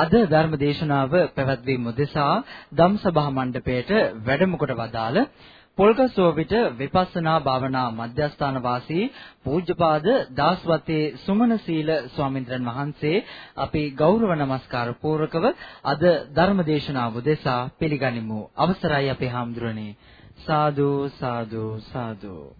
අද ධර්ම දේශනාව පැවැත්වීම උදෙසා ධම්සභා මණ්ඩපයේට වැඩම කොට වදාළ පොල්ගසෝවිට විපස්සනා භාවනා මධ්‍යස්ථාන වාසී පූජ්‍යපාද දාස්වතේ සුමන සීල ස්වාමින්ද්‍රයන් වහන්සේ අපි ගෞරව නමස්කාර පූර්වකව අද ධර්ම දේශනාව උදෙසා පිළිගනිමු. අවසරයි අපේ හාමුදුරනේ. සාදු සාදු සාදු.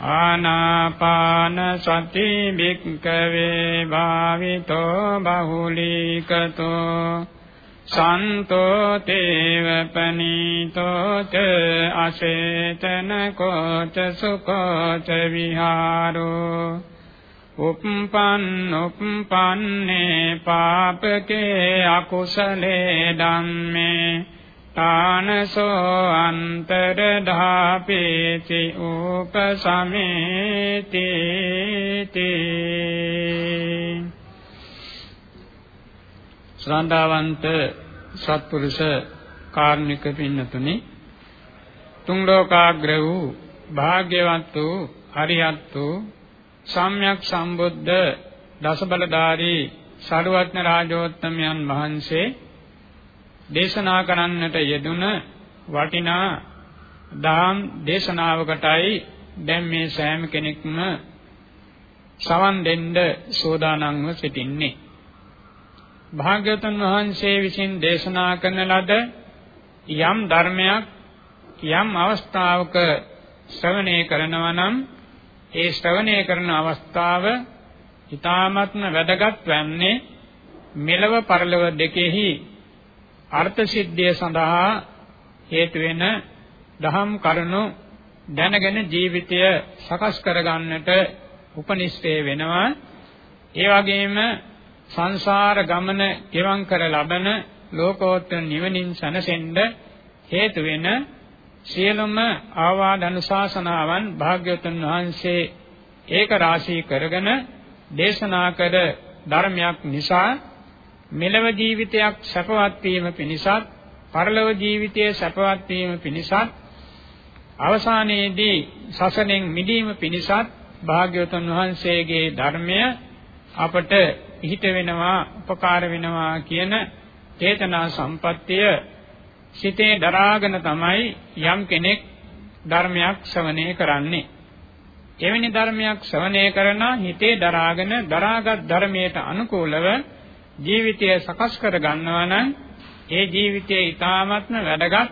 ආනාපාන සති භික්කවේ භාවිතෝ බහුලීකතෝ සන්තෝ තේව පනීතෝ ච අසේතන කෝච සුකෝච විහාරෝ උප්පන් උප්පන්නේ පාපකේ අකුසලේ ධම්මේ තානසෝ අන්තර ධාපේති උපසමේති ශ්‍රද්ධාවන්ත සත්පුරුෂ කාර්මික පින්නතුනි තුන් ලෝකාග්‍ර වූ භාග්‍යවත් වූ හරියත් වූ සම්්‍යක් සම්බුද්ධ දසබලධාරී සරුවත්න රාජෝත්තමයන් වහන්සේ දේශනා කරන්නට යෙදුන වටිනා දාම් දේශනාවකටයි දැන් මේ සෑම කෙනෙක්ම සවන් දෙන්න සෝදානම්ව සිටින්නේ. භාග්‍යවතුන් වහන්සේ විසින් දේශනා කරන ලද යම් ධර්මයක් යම් අවස්ථාවක ශ්‍රවණය කරනවා නම් ඒ ශ්‍රවණය කරන අවස්ථාව ඊ타ත්ම වැදගත් වන්නේ මෙලව පරලොව දෙකෙහි අර්ථ සිද්ධිය සඳහා හේතු වෙන දහම් කරුණු දැනගෙන ජීවිතය සකස් කරගන්නට උපනිෂ්ඨේ වෙනවා. ඒ වගේම සංසාර ගමන ගෙවම් කර ලබන ලෝකෝත්තර නිවනින් සැනසෙන්න හේතු වෙන සියලුම ආවාද අනුශාසනාවන් භාග්‍යවතුන් වහන්සේ ඒක රාශී කරගෙන දේශනා කර ධර්මයක් නිසා මෙලව ජීවිතයක් සැපවත් වීම පිණිසත් පරලොව ජීවිතයේ සැපවත් වීම පිණිසත් අවසානයේදී සසනෙන් මිදීම පිණිසත් භාග්‍යවතුන් වහන්සේගේ ධර්මය අපට හිත වෙනවා උපකාර වෙනවා කියන චේතනා සම්පත්තිය සිතේ දරාගෙන තමයි යම් කෙනෙක් ධර්මයක් ශ්‍රවණය කරන්නේ. එවැනි ධර්මයක් ශ්‍රවණය කරන හිතේ දරාගෙන දරාගත් ධර්මයට අනුකූලව ජීවිතය සකස් කර ගන්නවා නම් ඒ ජීවිතය ඊ타ත්ම වැඩගත්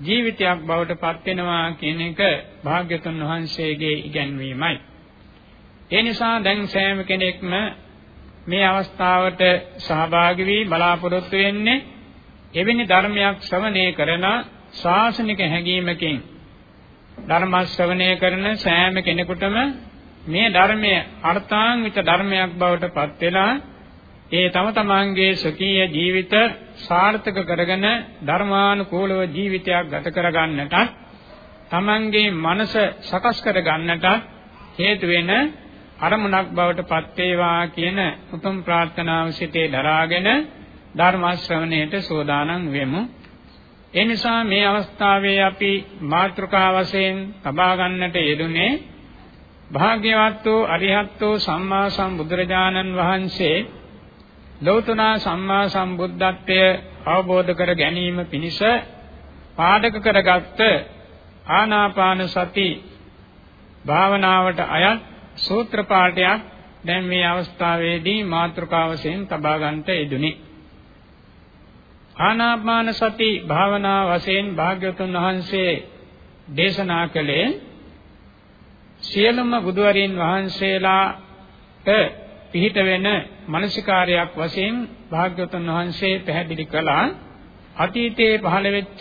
ජීවිතයක් බවට පත් වෙනවා කියන එක භාග්‍යතුන් වහන්සේගේ ඉගැන්වීමයි. ඒ නිසා දැන් සෑම කෙනෙක්ම මේ අවස්ථාවට සහභාගී වී බලාපොරොත්තු වෙන්නේ එවැනි ධර්මයක් ශ්‍රවණය කරන ශාසනික හැඟීමකින් ධර්ම ශ්‍රවණය කරන සෑම කෙනෙකුටම මේ ධර්මයේ අර්ථාන්විත ධර්මයක් බවට පත් වෙලා ඒ තම තමන්ගේ සකීය ජීවිත සාර්ථක කරගෙන ධර්මානුකූලව ජීවිතයක් ගත කරගන්නට තමන්ගේ මනස සකස් කරගන්නට හේතු වෙන අරමුණක් බවට පත් වේවා කියන උතුම් ප්‍රාර්ථනාව සිටේ දරාගෙන ධර්ම ශ්‍රවණයට සෝදානම් වෙමු. ඒ නිසා මේ අවස්ථාවේ අපි මාතෘකා වශයෙන් තබා ගන්නට යෙදුනේ භාග්‍යවත් වූ අරිහත් වූ සම්මා සම්බුදුරජාණන් වහන්සේ ලෞතනා සම්මා සම්බුද්ධත්වය අවබෝධ කර ගැනීම පිණිස පාදක කරගත් ආනාපාන සති භාවනාවට අයත් සූත්‍ර පාඨයක් දැන් මේ අවස්ථාවේදී මාතෘකාව වශයෙන් තබා ගන්නට යෙදුනි. ආනාපාන සති භාවනා වශයෙන් භාග්‍යවතුන් වහන්සේ දේශනා කළේ සියලුම බුදුවරින් වහන්සේලාට පිහිට වෙන මානසිකාරයක් වශයෙන් භාග්‍යවතුන් වහන්සේ පැහැදිලි කළා අතීතයේ පහළ වෙච්ච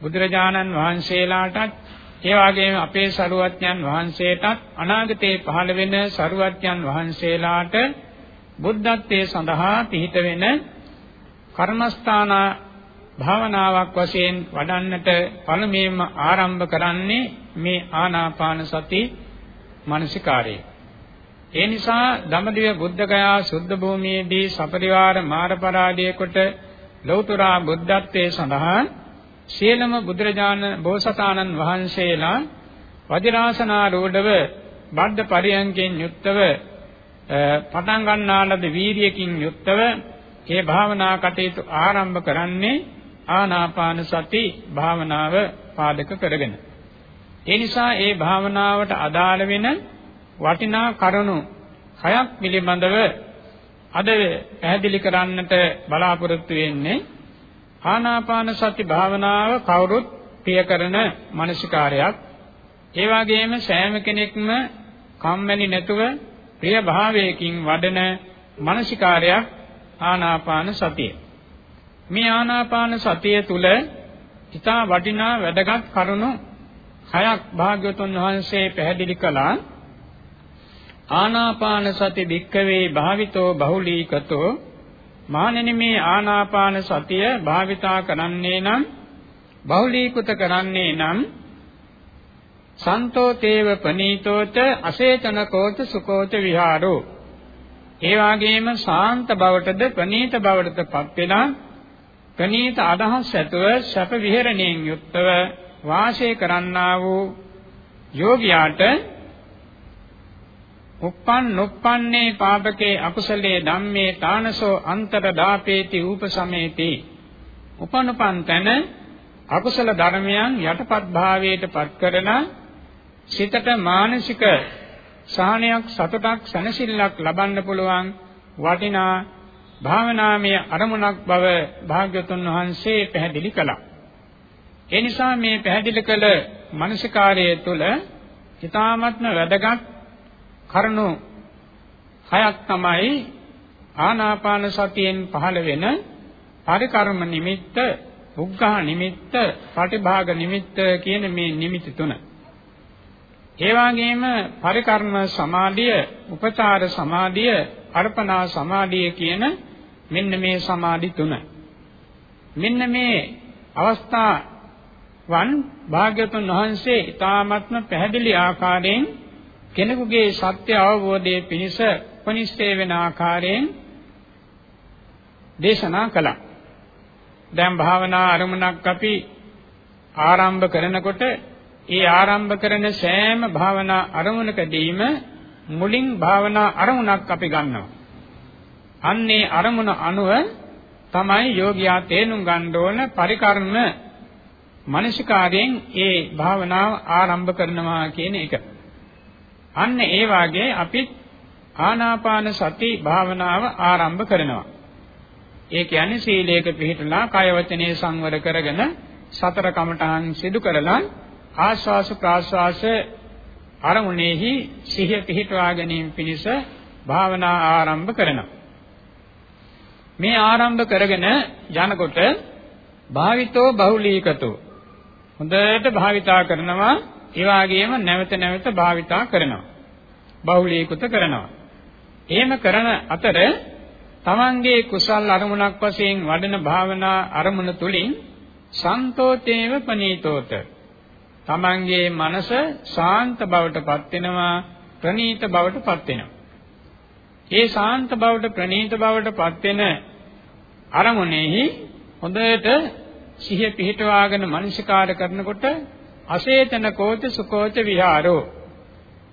බුදුරජාණන් වහන්සේලාටත් ඒ වගේම අපේ සරුවත්යන් වහන්සේටත් අනාගතයේ පහළ වෙන සරුවත්යන් වහන්සේලාට බුද්ධත්වයේ සඳහා පිහිට වෙන කර්මස්ථාන භාවනාවක් වශයෙන් වඩන්නට පළමුවෙන්ම ආරම්භ කරන්නේ මේ ආනාපාන සති මානසිකාරය. ඒ නිසා දඹදිව බුද්ධගයා සුද්ධ භූමියේදී සපරිවාර මාරපරාදය කොට ලෞතර බුද්ධත්වයේ සඳහා සියලුම බුදුරජාණන් බෝසතාණන් වහන්සේලා වජිරාසනාරූඪව බද්ධ පරියංගෙන් යුක්තව පටන් ගන්නා ලද වීරියකින් යුක්තව ඒ භාවනා කටයුතු ආරම්භ කරන්නේ ආනාපාන සති භාවනාව පාදක කරගෙන. ඒ නිසා ඒ භාවනාවට අදාළ වෙන වටිනා කරුණු හයක් පිළිබඳව අද පැහැදිලි කරන්නට බලාපොරොත්තු වෙන්නේ ආනාපාන සති භාවනාව කවුරුත් ප්‍රිය කරන මානසිකාරයක්. ඒ වගේම සෑම කෙනෙක්ම කම්මැලි නැතුව ප්‍රිය භාවයකින් වඩන මානසිකාරයක් ආනාපාන සතිය. මේ ආනාපාන සතිය තුල ඊටා වටිනා වැදගත් කරුණු හයක් භාග්‍යවතුන් වහන්සේ පැහැදිලි කළා. ආනාපාන සති භික්කවේ භාවිතෝ බහුලීකතෝ මානෙනි මේ ආනාපාන සතිය භාවිතා කරන්නේ නම් බහුලීකృత කරන්නේ නම් සන්තෝ තේව පනීතෝච අසේචනකෝච සුකෝච විහාරෝ. ඒ වගේම ශාන්ත බවටද ප්‍රනීත බවටදපත් වෙලා ප්‍රනීත අදහස් ඇතුව සැප විහෙරණයෙන් යුක්තව වාසය කරන්නා වූ යෝගියාට උප්පන් නුප්පන්නේ පාපකේ අකුසලේ ධම්මේ තානසෝ අන්තර දාපේති උපසමේති උපනුපන් තන අකුසල ධර්මයන් යටපත් භාවයට පත් කරන සිතට මානසික සහනයක් සතුටක් සැනසෙල්ලක් ලබන්න පුළුවන් වටිනා භාවනාමය අරමුණක් බව භාග්‍යතුන් වහන්සේ පැහැදිලි කළා. ඒ නිසා මේ පැහැදිලි කළ මනසිකාරය තුළ ඊ타ත්ම වැදගත් කරුණු හයක් තමයි ආනාපාන සතියෙන් පහළ වෙන පරිකර්ම නිමිත්ත, උග්ඝහ නිමිත්ත, පටිභාග නිමිත්ත කියන මේ නිමිති තුන. ඒ වගේම පරිකර්ම සමාධිය, උපචාර සමාධිය, අර්පණා සමාධිය කියන මෙන්න මේ සමාධි තුන. මෙන්න මේ අවස්ථාවන් භාග්‍යතුන් වහන්සේ ඊ타ත්ම පැහැදිලි ආකාරයෙන් කෙනෙකුගේ සත්‍ය අවබෝධයේ පිණිස උපනිෂ්ඨේ වෙන ආකාරයෙන් දේශනා කළා. දැන් භාවනා අරමුණක් අපි ආරම්භ කරනකොට ඒ ආරම්භ කරන සෑම භාවනා අරමුණකදීම මුලින් භාවනා අරමුණක් අපි ගන්නවා. අන්නේ අරමුණ අනුව තමයි යෝගියා තේරුම් ගන්න ඕන පරිකර්ම මනසිකාරයෙන් ඒ භාවනාව ආරම්භ කරනවා කියන එක. අන්න ඒ වාගේ අපි ආනාපාන සති භාවනාව ආරම්භ කරනවා. ඒ කියන්නේ සීලයක පිළිපදලා කය වචනේ සංවර කරගෙන සතර කමඨාන් සිදු කරලා ආශ්වාස ප්‍රාශ්වාස අරමුණෙහි සිහිය පිහිටවා ගැනීම පිණිස භාවනා ආරම්භ කරනවා. මේ ආරම්භ කරගෙන යනකොට භාවිතෝ බහුලීකතෝ හොඳට භාවිතා කරනවා ඒ වගේම නැවත නැවත භාවිතා කරනවා. බහුලීකృత කරනවා. එහෙම කරන අතර තමන්ගේ කුසල් අරමුණක් වශයෙන් වඩන භාවනා අරමුණ තුලින් සන්තෝතේව පනීතෝත තමන්ගේ මනස ශාන්ත බවටපත් වෙනවා ප්‍රණීත බවටපත් වෙනවා. ඒ ශාන්ත බවට ප්‍රණීත බවටපත් වෙන අරමුණෙහි හොඳට සිහිය පිහිටවාගෙන මනසිකාර කරනකොට අසේතන කෝච සුකෝච විහාරෝ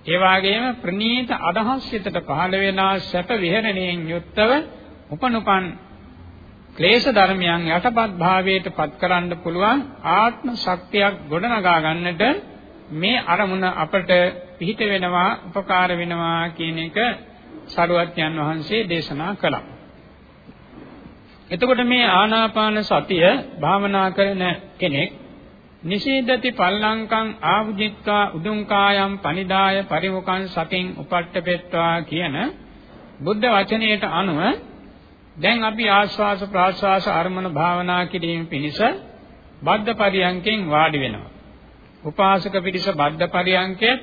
ඒ වගේම ප්‍රනීත අදහස් සිතට පහළ වෙනා සැප විහරණයෙන් යුක්තව උපනුපන් ක්ලේශ ධර්මයන් යටපත් භාවයට පත් කරන්න පුළුවන් ආත්ම ශක්තියක් ගොඩනගා ගන්නට මේ අරමුණ අපට පිහිට වෙනවා උපකාර වෙනවා කියන එක සරුවත්යන් වහන්සේ දේශනා කළා. එතකොට මේ ආනාපාන සතිය භාවනා කරන කෙනෙක් නිසීදති පල්ලංකං ආවුජිත්වා උදුංකායම් පනිදාය පරිමුඛං සතින් උපට්ඨපෙත්වා කියන බුද්ධ වචනයට අනුව දැන් අපි ආස්වාස ප්‍රාස්වාස අරමුණ භාවනා කිරීම පිණිස බද්ධ පරියංකෙන් වාඩි වෙනවා. උපාසක පිරිස බද්ධ පරියංකේ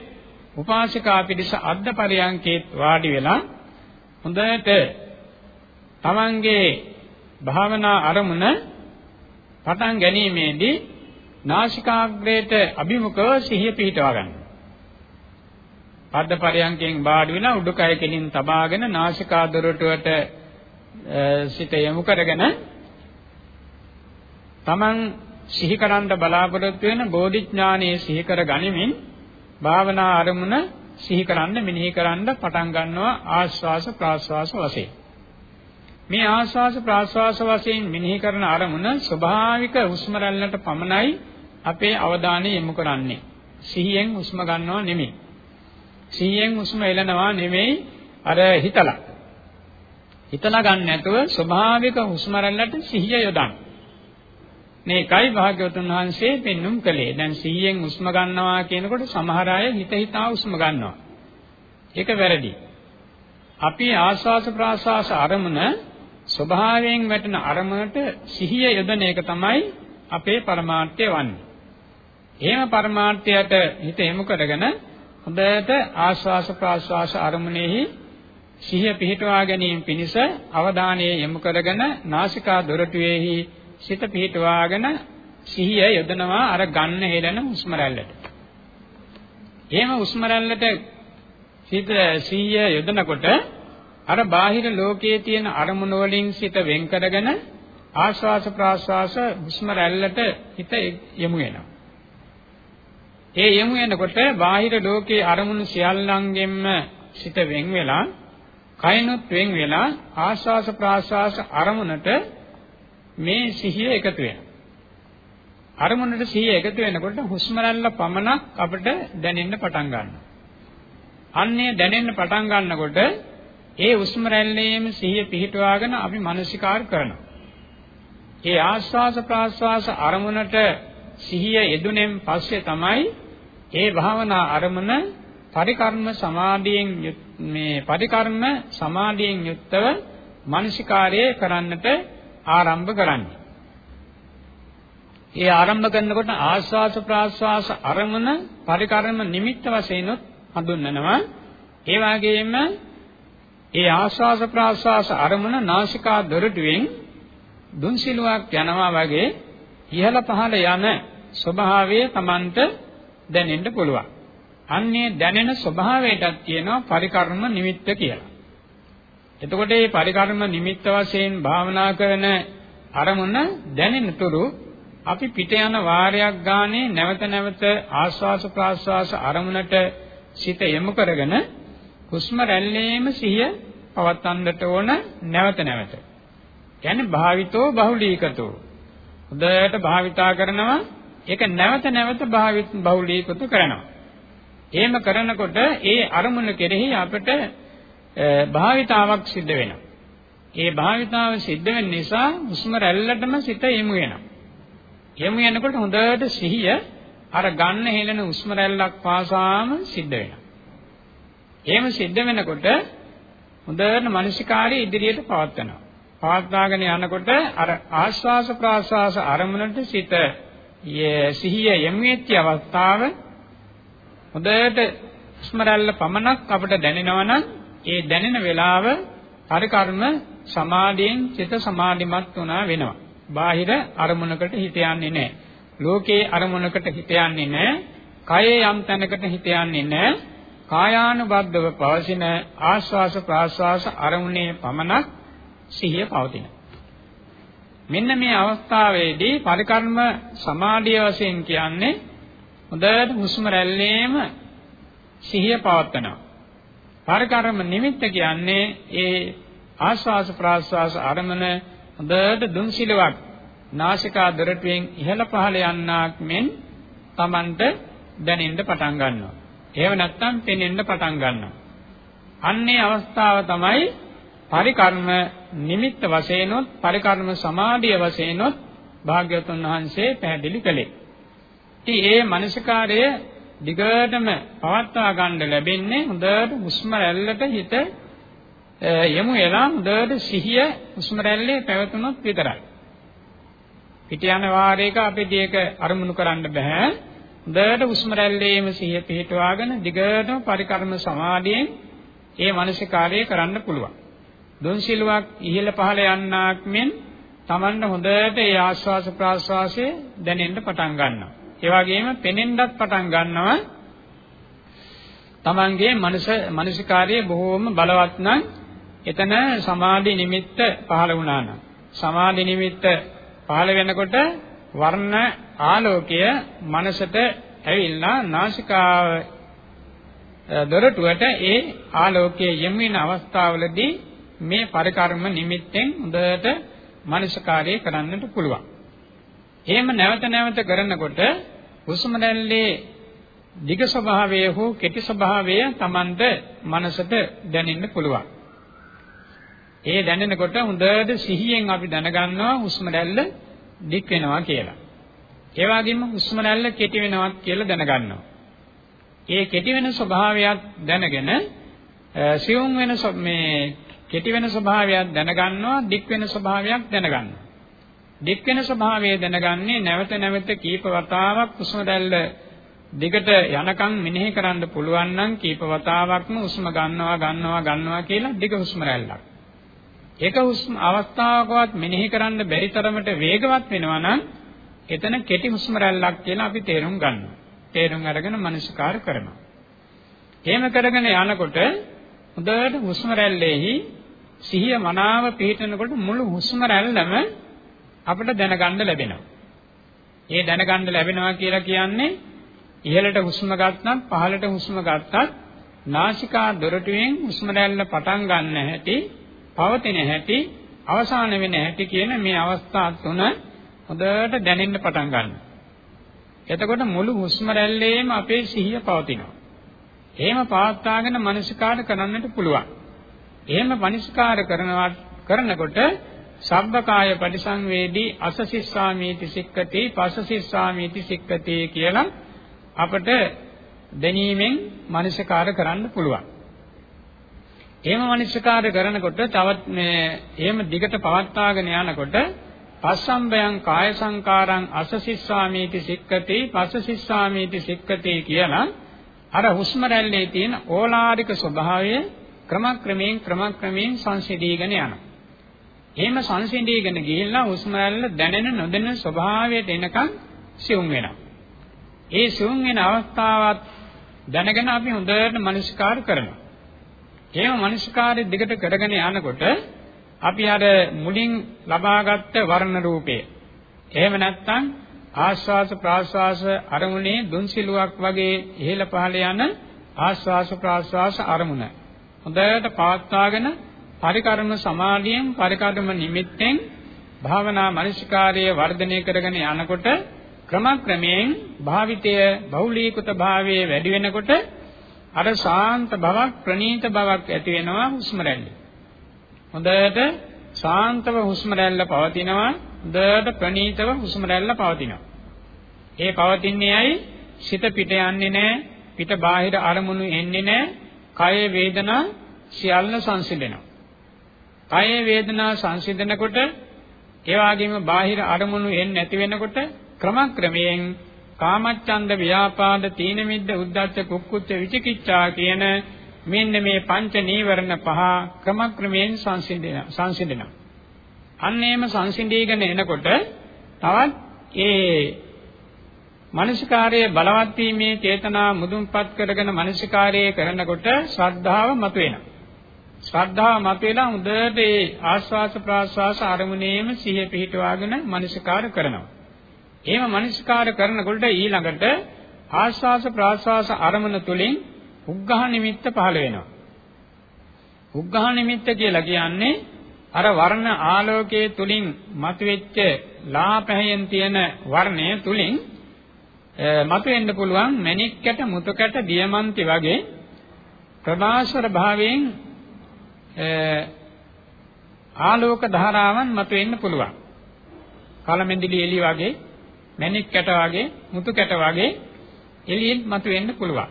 උපාසිකා පිරිස අද්ද පරියංකේ වාඩි වෙලා හොඳට තමන්ගේ භාවනා අරමුණ පටන් ගැනීමේදී නාසිකාග්‍රේට අභිමුඛව සිහිය පිහිටවා ගන්න. පද්ද පරයන්කෙන් වාඩි වෙලා උඩුකය කෙලින් තබාගෙන නාසිකා දොරටුවට සිත යොමු කරගෙන තමන් සිහි කරන්න බලාපොරොත්තු වෙන බෝධිඥානයේ සිහි කර ගනිමින් භාවනා අරමුණ සිහි කරන්න මෙනෙහි කරන්න පටන් ගන්නවා ආස්වාස ප්‍රාස්වාස වශයෙන්. මේ ආස්වාස ප්‍රාස්වාස වශයෙන් මෙනෙහි කරන අරමුණ ස්වභාවික හුස්ම රැල්ලට පමණයි අපේ අවධානය යොමු කරන්නේ. සිහියෙන් හුස්ම ගන්නව නෙමෙයි. සිහියෙන් හුස්ම එළනවා නෙමෙයි අර හිතලා. හිතලා ගන්න නැතුව ස්වභාවික හුස්ම රැල්ලට සිහිය යොදන්න. මේකයි භාග්‍යවතුන් වහන්සේ පෙන්눔 කළේ. දැන් 100න් උස්ම ගන්නවා කියනකොට සමහර අය හිත හිතා උස්ම ගන්නවා. ඒක වැරදි. අපි ආස්වාස ප්‍රාස්වාස අරමුණ ස්වභාවයෙන් වැටෙන අරමුණට සිහිය යොදන එක තමයි අපේ පරමාර්ථය වන්නේ. එහෙම පරමාර්ථයට හිත යොමු කරගෙන හොඳට ආස්වාස ප්‍රාස්වාස අරමුණෙහි සිහිය පිහිටවා ගැනීම පිණිස අවධානය යොමු කරගෙන නාසිකා දොරටුවේහි සිත පිහිටවාගෙන සිහිය යොදනවා අර ගන්න හේලන හුස්ම රැල්ලට. එහෙම හුස්ම රැල්ලට සිත සිහිය යොදනකොට අර බාහිර ලෝකයේ තියෙන අරමුණු වලින් සිත වෙන් කරගෙන ආශ්වාස ප්‍රාශ්වාස හුස්ම රැල්ලට හිත යොමු වෙනවා. ඒ යොමු වෙනකොට බාහිර ලෝකයේ අරමුණු සියල්ලංගෙන්ම සිත වෙන් වෙලා කයනොත් වෙන් වෙලා ආශ්වාස ප්‍රාශ්වාස අරමුණට මේ සිහිය එකතු වෙනවා. අරමුණට සිහිය එකතු වෙනකොට හුස්ම රැල්ල පමණක් අපිට දැනෙන්න පටන් ගන්නවා. අන්නේ දැනෙන්න පටන් ගන්නකොට ඒ හුස්ම රැල්ලේම සිහිය පිහිටවාගෙන අපි මානසිකාර කරනවා. ඒ ආස්වාස ප්‍රාස්වාස අරමුණට සිහිය යෙදුනෙන් පස්සේ තමයි ඒ භාවනා අරමුණ පරිකර්ම සමාධියෙන් මේ පරිකර්ම සමාධියෙන් යුක්තව මානසිකාර්යය කරන්නට ආරම්භ කරන්නේ. ඒ ආරම්භ කරනකොට ආස්වාස ප්‍රාස්වාස අරමුණ පරිකරම නිමිත්ත වශයෙන් හඳුන්වනවා. ඒ වගේම ඒ ආස්වාස ප්‍රාස්වාස අරමුණ නාසිකා දොරටුවෙන් දුන්සිලුවක් යනවා වගේ ඉහළ පහළ යන ස්වභාවය Tamanට දැනෙන්න පුළුවන්. අන්නේ දැනෙන ස්වභාවයටත් කියනවා පරිකර්ම නිමිත්ත කියලා. එතකොට මේ පරිකර්ම නිමිත්ත වශයෙන් භාවනා කරන අරමුණ දැනෙන තුරු අපි පිට යන වාරයක් ගානේ නැවත නැවත ආස්වාස ප්‍රාස්වාස අරමුණට සිත යොමු කරගෙන හුස්ම රැල්ලේම සිහිය පවත්වන්නට ඕන නැවත නැවත. කියන්නේ භාවිතෝ බහුලීකතෝ. හොඳට භාවිතා කරනවා ඒක නැවත නැවත භාවිත බහුලීකත කරනවා. එහෙම කරනකොට ඒ අරමුණ කෙරෙහි අපිට භාවිතාවක් සිද්ධ වෙනවා. ඒ භාවිතාව සිද්ධ වෙන නිසා හුස්ම රැල්ලටම සිත යොමු වෙනවා. යොමු වෙනකොට හොඳට සිහිය අර ගන්න හෙලන හුස්ම රැල්ලක් පාසාම සිද්ධ වෙනවා. එහෙම සිද්ධ වෙනකොට හොඳට මානසිකාරී ඉදිරියට පවත්වනවා. පවත්වාගෙන යනකොට අර ආශ්වාස ප්‍රාශ්වාස අරමුණට සිත සිහිය යොමු වෙච්ච අවස්ථාව හොඳට හුස්ම රැල්ල පමණක් අපිට දැනෙනවා නම් ඒ දැනෙන වේලාව පරිකර්ම සමාධියෙන් චිත සමාධිමත් වුණා වෙනවා. බාහිර අරමුණකට හිත යන්නේ නැහැ. ලෝකේ අරමුණකට හිත යන්නේ නැහැ. කයේ යම් තැනකට හිත යන්නේ නැහැ. කායානුබද්ධව පවසින ආස්වාස ප්‍රාස්වාස අරමුණේ පමණක් සිහිය පවතින. මෙන්න මේ අවස්ථාවේදී පරිකර්ම සමාධිය වශයෙන් කියන්නේ හොඳට හුස්ම රැල්ලේම සිහිය පවත්නවා. පරකරම නිමිත්ත කියන්නේ ඒ ආස්වාස ප්‍රාස්වාස අරමන හොඳට දුන්සිලවක් නාසිකා දොරටුවෙන් ඉහළ පහළ යන්නක් මෙන් Tamanට දැනෙන්න පටන් ගන්නවා. එහෙම නැත්නම් පෙනෙන්න පටන් ගන්නවා. අන්නේ අවස්ථාව තමයි පරිකර්ම නිමිත්ත වශයෙන්ොත් පරිකර්ම සමාධිය වශයෙන්ොත් භාග්‍යවතුන් වහන්සේ පැහැදිලි කළේ. ඉතින් ඒ මනසකාරය දිගටම පවත්වා ගන්න ලැබෙන්නේ හොඳට හුස්ම රැල්ලට හිත යමු එලා හොඳට සිහිය හුස්ම රැල්ලේ පැවතුනොත් විතරයි. පිට යන වාරයක අපිට ඒක අරමුණු කරන්න බෑ. හොඳට හුස්ම රැල්ලේම සිහිය පිහිටවාගෙන දිගටම පරිකර්ම සමාධියෙන් ඒ මානසික කාර්යය කරන්න පුළුවන්. දුන් සිලුවක් ඉහළ පහළ යන්නක් මෙන් Tamanne හොඳට ඒ ආස්වාස ප්‍රාස්වාසයේ දැනෙන්න පටන් ගන්නවා. ඒ වගේම පෙනෙන්නත් පටන් ගන්නවා. Tamanගේ මනස මානසිකාර්යය බොහෝම බලවත් නම් එතන සමාධි නිමිත්ත පහළ වුණා නම් සමාධි නිමිත්ත පහළ වෙනකොට වර්ණ ආලෝකය මනසට ඇවිල්ලා නාසිකාව දොරටුවට ඒ ආලෝකයේ යම් වෙන අවස්ථාවලදී මේ පරිකර්ම නිමිත්තෙන් හොඳට මනසකාරය කරන්නට පුළුවන්. එහෙම නැවත නැවත කරනකොට හුස්ම රැල්ලේ දිග ස්වභාවය හෝ කෙටි ස්වභාවය Tamanට මනසට දැනෙන්න පුළුවන්. ඒ දැනෙනකොට හොඳට සිහියෙන් අපි දැනගන්නවා හුස්ම රැල්ල දික් වෙනවා කියලා. ඒ වගේම හුස්ම රැල්ල කෙටි වෙනවත් කියලා දැනගන්නවා. ඒ කෙටි වෙන ස්වභාවයක් දැනගෙන සියුම් වෙන මේ කෙටි වෙන ස්වභාවයක් දැනගන්නවා දික් වෙන ස්වභාවයක් දැනගන්නවා. දික් වෙන ස්වභාවය දැනගන්නේ නැවත නැවත කීප වතාවක් හුස්ම රැල්ල දිගට යනකම් මෙනෙහි කරන්න පුළුවන් නම් කීප වතාවක්ම හුස්ම ගන්නවා ගන්නවා ගන්නවා කියලා දිග හුස්ම රැල්ලක්. ඒක හුස්ම අවස්ථාවකවත් මෙනෙහි කරන්න බැරි තරමට වේගවත් වෙනවා නම් එතන කෙටි හුස්ම රැල්ලක් කියලා අපි තේරුම් ගන්නවා. තේරුම් අරගෙන මනස්කාර කරනවා. එහෙම කරගෙන යනකොට හොඳට හුස්ම රැල්ලේහි සිහිය මනාව පිහිටනකොට මුළු හුස්ම රැල්ලම අපිට දැනගන්න ලැබෙනවා. ඒ දැනගන්න ලැබෙනවා කියලා කියන්නේ ඉහළට හුස්ම ගත්තත් පහළට හුස්ම ගත්තත් නාසිකා දොරටුවෙන් හුස්ම රැල්ල පටන් ගන්න හැටි, පවතින හැටි, අවසාන වෙන හැටි කියන මේ අවස්ථා තුන හොඳට දැනෙන්න පටන් ගන්නවා. එතකොට මුළු හුස්ම රැල්ලේම අපේ සිහිය පවතිනවා. එහෙම පවත්වාගෙන මනසිකාර කරන්නට පුළුවන්. එහෙම මනසිකාර කරනවා කරනකොට සබ්බකාය පරිසංවේදී අසසිස්සාමීති සික්කති පසසිස්සාමීති සික්කති කියලා අපට දැනීමෙන් මනසිකාර කරන්න පුළුවන්. එහෙම මනසිකාර කරනකොට තවත් මේ එහෙම දිගට පවත්වාගෙන යනකොට පස්සම්බයං කාය සංකාරං අසසිස්සාමීති සික්කති පසසිස්සාමීති සික්කති කියලා අර හුස්ම රැල්ලේ තියෙන ඕලාරික ස්වභාවය ක්‍රමක්‍රමයෙන් ක්‍රමක්‍රමයෙන් සංසිඳීගෙන යනවා. එහෙම සංසිඳීගෙන ගිහිල්ලා හුස්ම රැල්ල දැනෙන නොදැනෙන ස්වභාවයට එනකන් සිුම් වෙනවා. ඒ සිුම් වෙන අවස්ථාවත් දැනගෙන අපි හොඳට මනස්කාර කරනවා. එහෙම මනස්කාරය දිගට කරගෙන යනකොට අපි අර මුලින් ලබාගත් වර්ණ රූපය එහෙම නැත්නම් ආස්වාස ප්‍රාස්වාස අරමුණේ දුන්සිලුවක් වගේ ඉහළ පහළ යන ආස්වාස ප්‍රාස්වාස අරමුණ හොඳට පවත්වාගෙන පරිකර්ම සමාධියෙන් පරිකර්ම නිමිත්තෙන් භාවනා මනසිකාර්යය වර්ධනය කරගෙන යනකොට ක්‍රමක්‍රමයෙන් භාවිතය බහුලීකృత භාවයේ වැඩි වෙනකොට අර ශාන්ත බවක් ප්‍රණීත බවක් ඇති වෙනවා හුස්ම රැල්ල. හොඳට ශාන්තව හුස්ම රැල්ල පවතිනවා හොඳට ප්‍රණීතව හුස්ම රැල්ල පවතිනවා. ඒ පවතින්නේ ඇයි? සිත පිට යන්නේ නැහැ. පිට බාහිර අරමුණු එන්නේ නැහැ. කය වේදනා සියල්ල සංසිඳෙනවා. කය වේදනා සංසිඳනකොට ඒ වගේම බාහිර අරමුණු එන්නේ නැති වෙනකොට ක්‍රමක්‍රමයෙන් කාමච්ඡන්ද ව්‍යාපාද තීන මිද්ද උද්ධච්ච කුක්කුච්ච විචිකිච්ඡා කියන මෙන්න මේ පංච නීවරණ පහ ක්‍රමක්‍රමයෙන් සංසිඳෙනවා සංසිඳෙනවා අන්නේම සංසිඳීගෙන එනකොට තවත් ඒ මනසිකාරයේ බලවත් වීමේ චේතනා මුදුන්පත් කරගෙන මනසිකාරයේ කරනකොට ශ්‍රද්ධාව මතුවෙනවා. ශ්‍රද්ධාව මතුවලා හොඳට ඒ ආස්වාස ප්‍රාස්වාස අරමුණේම සිහිය පිහිටවාගෙන මනසිකාර කරනවා. එහෙම මනසිකාර කරනකොට ඊළඟට ආස්වාස ප්‍රාස්වාස අරමුණ තුලින් උග්ඝහ නිමිත්ත පහළ වෙනවා. උග්ඝහ නිමිත්ත කියලා කියන්නේ අර වර්ණ ආලෝකයේ තුලින් මතුවෙච්ච ලාපැහැයෙන් තියෙන වර්ණය තුලින් මතුවෙන්න පුළුවන් මණික්කට මුතුකට දියමන්ති වගේ ප්‍රභාස්වර භාවයෙන් ආලෝක ධාරාවන් මතුවෙන්න පුළුවන්. කලමෙන්දිලි එළිය වගේ මණික්කට වගේ මුතුකට වගේ එළියෙන් මතුවෙන්න පුළුවන්.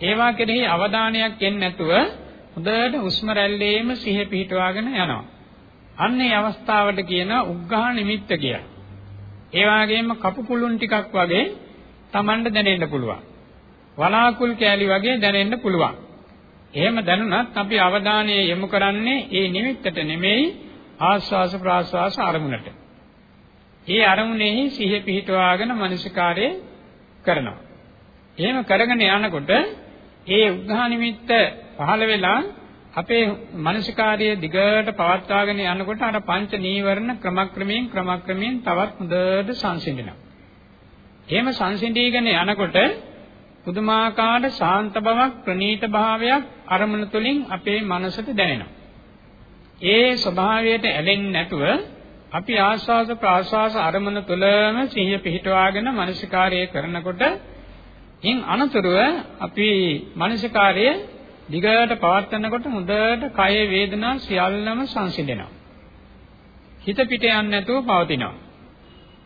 ඒවා කෙරෙහි අවධානයක් එන්නේ නැතුව හොඳට හුස්ම රැල්ලේම සිහ පිහිටවාගෙන යනවා. අන්නේ අවස්ථාවට කියනවා උග්ඝා නිමිත්ත කියලා. ඒ වගේම කපු කුළුන් ටිකක් වගේ Tamanට දැනෙන්න පුළුවන්. වලාකුල් කෑලි වගේ දැනෙන්න පුළුවන්. එහෙම දැනුණත් අපි අවධානය යොමු කරන්නේ ඒ නිමිත්තට නෙමෙයි ආස්වාස ප්‍රාස්වාස අරමුණට. ඒ අරමුණෙහි සිහිය පිහිටවාගෙන මනසිකාරය කරනවා. එහෙම කරගෙන යනකොට ඒ උද්ධා නිමිත්ත පහළ වෙලා අපේ මනසිකාර්යය දිගට පවත්වාගෙන යනකොට අර පංච නීවරණ ක්‍රමක්‍රමයෙන් ක්‍රමක්‍රමයෙන් තවත් හොඳට සංසිඳෙනවා. එහෙම සංසිඳීගෙන යනකොට පුදුමාකාර ශාන්ත බවක් ප්‍රණීත භාවයක් අරමුණ තුලින් අපේ මනසට දැනෙනවා. ඒ ස්වභාවයට ඇලෙන්නේ නැතුව අපි ආස්වාද ප්‍රාස්වාස අරමුණ තුළම සිහිය පිහිටවාගෙන මනසිකාර්යය කරනකොට ඉන් අනතුරුව අපි මනසිකාර්යය දිගට පවත්වනකොට හොඳට කය වේදනා සියල්ලම සංසිඳෙනවා. හිත පිට යන්නේ නැතුව පවතිනවා.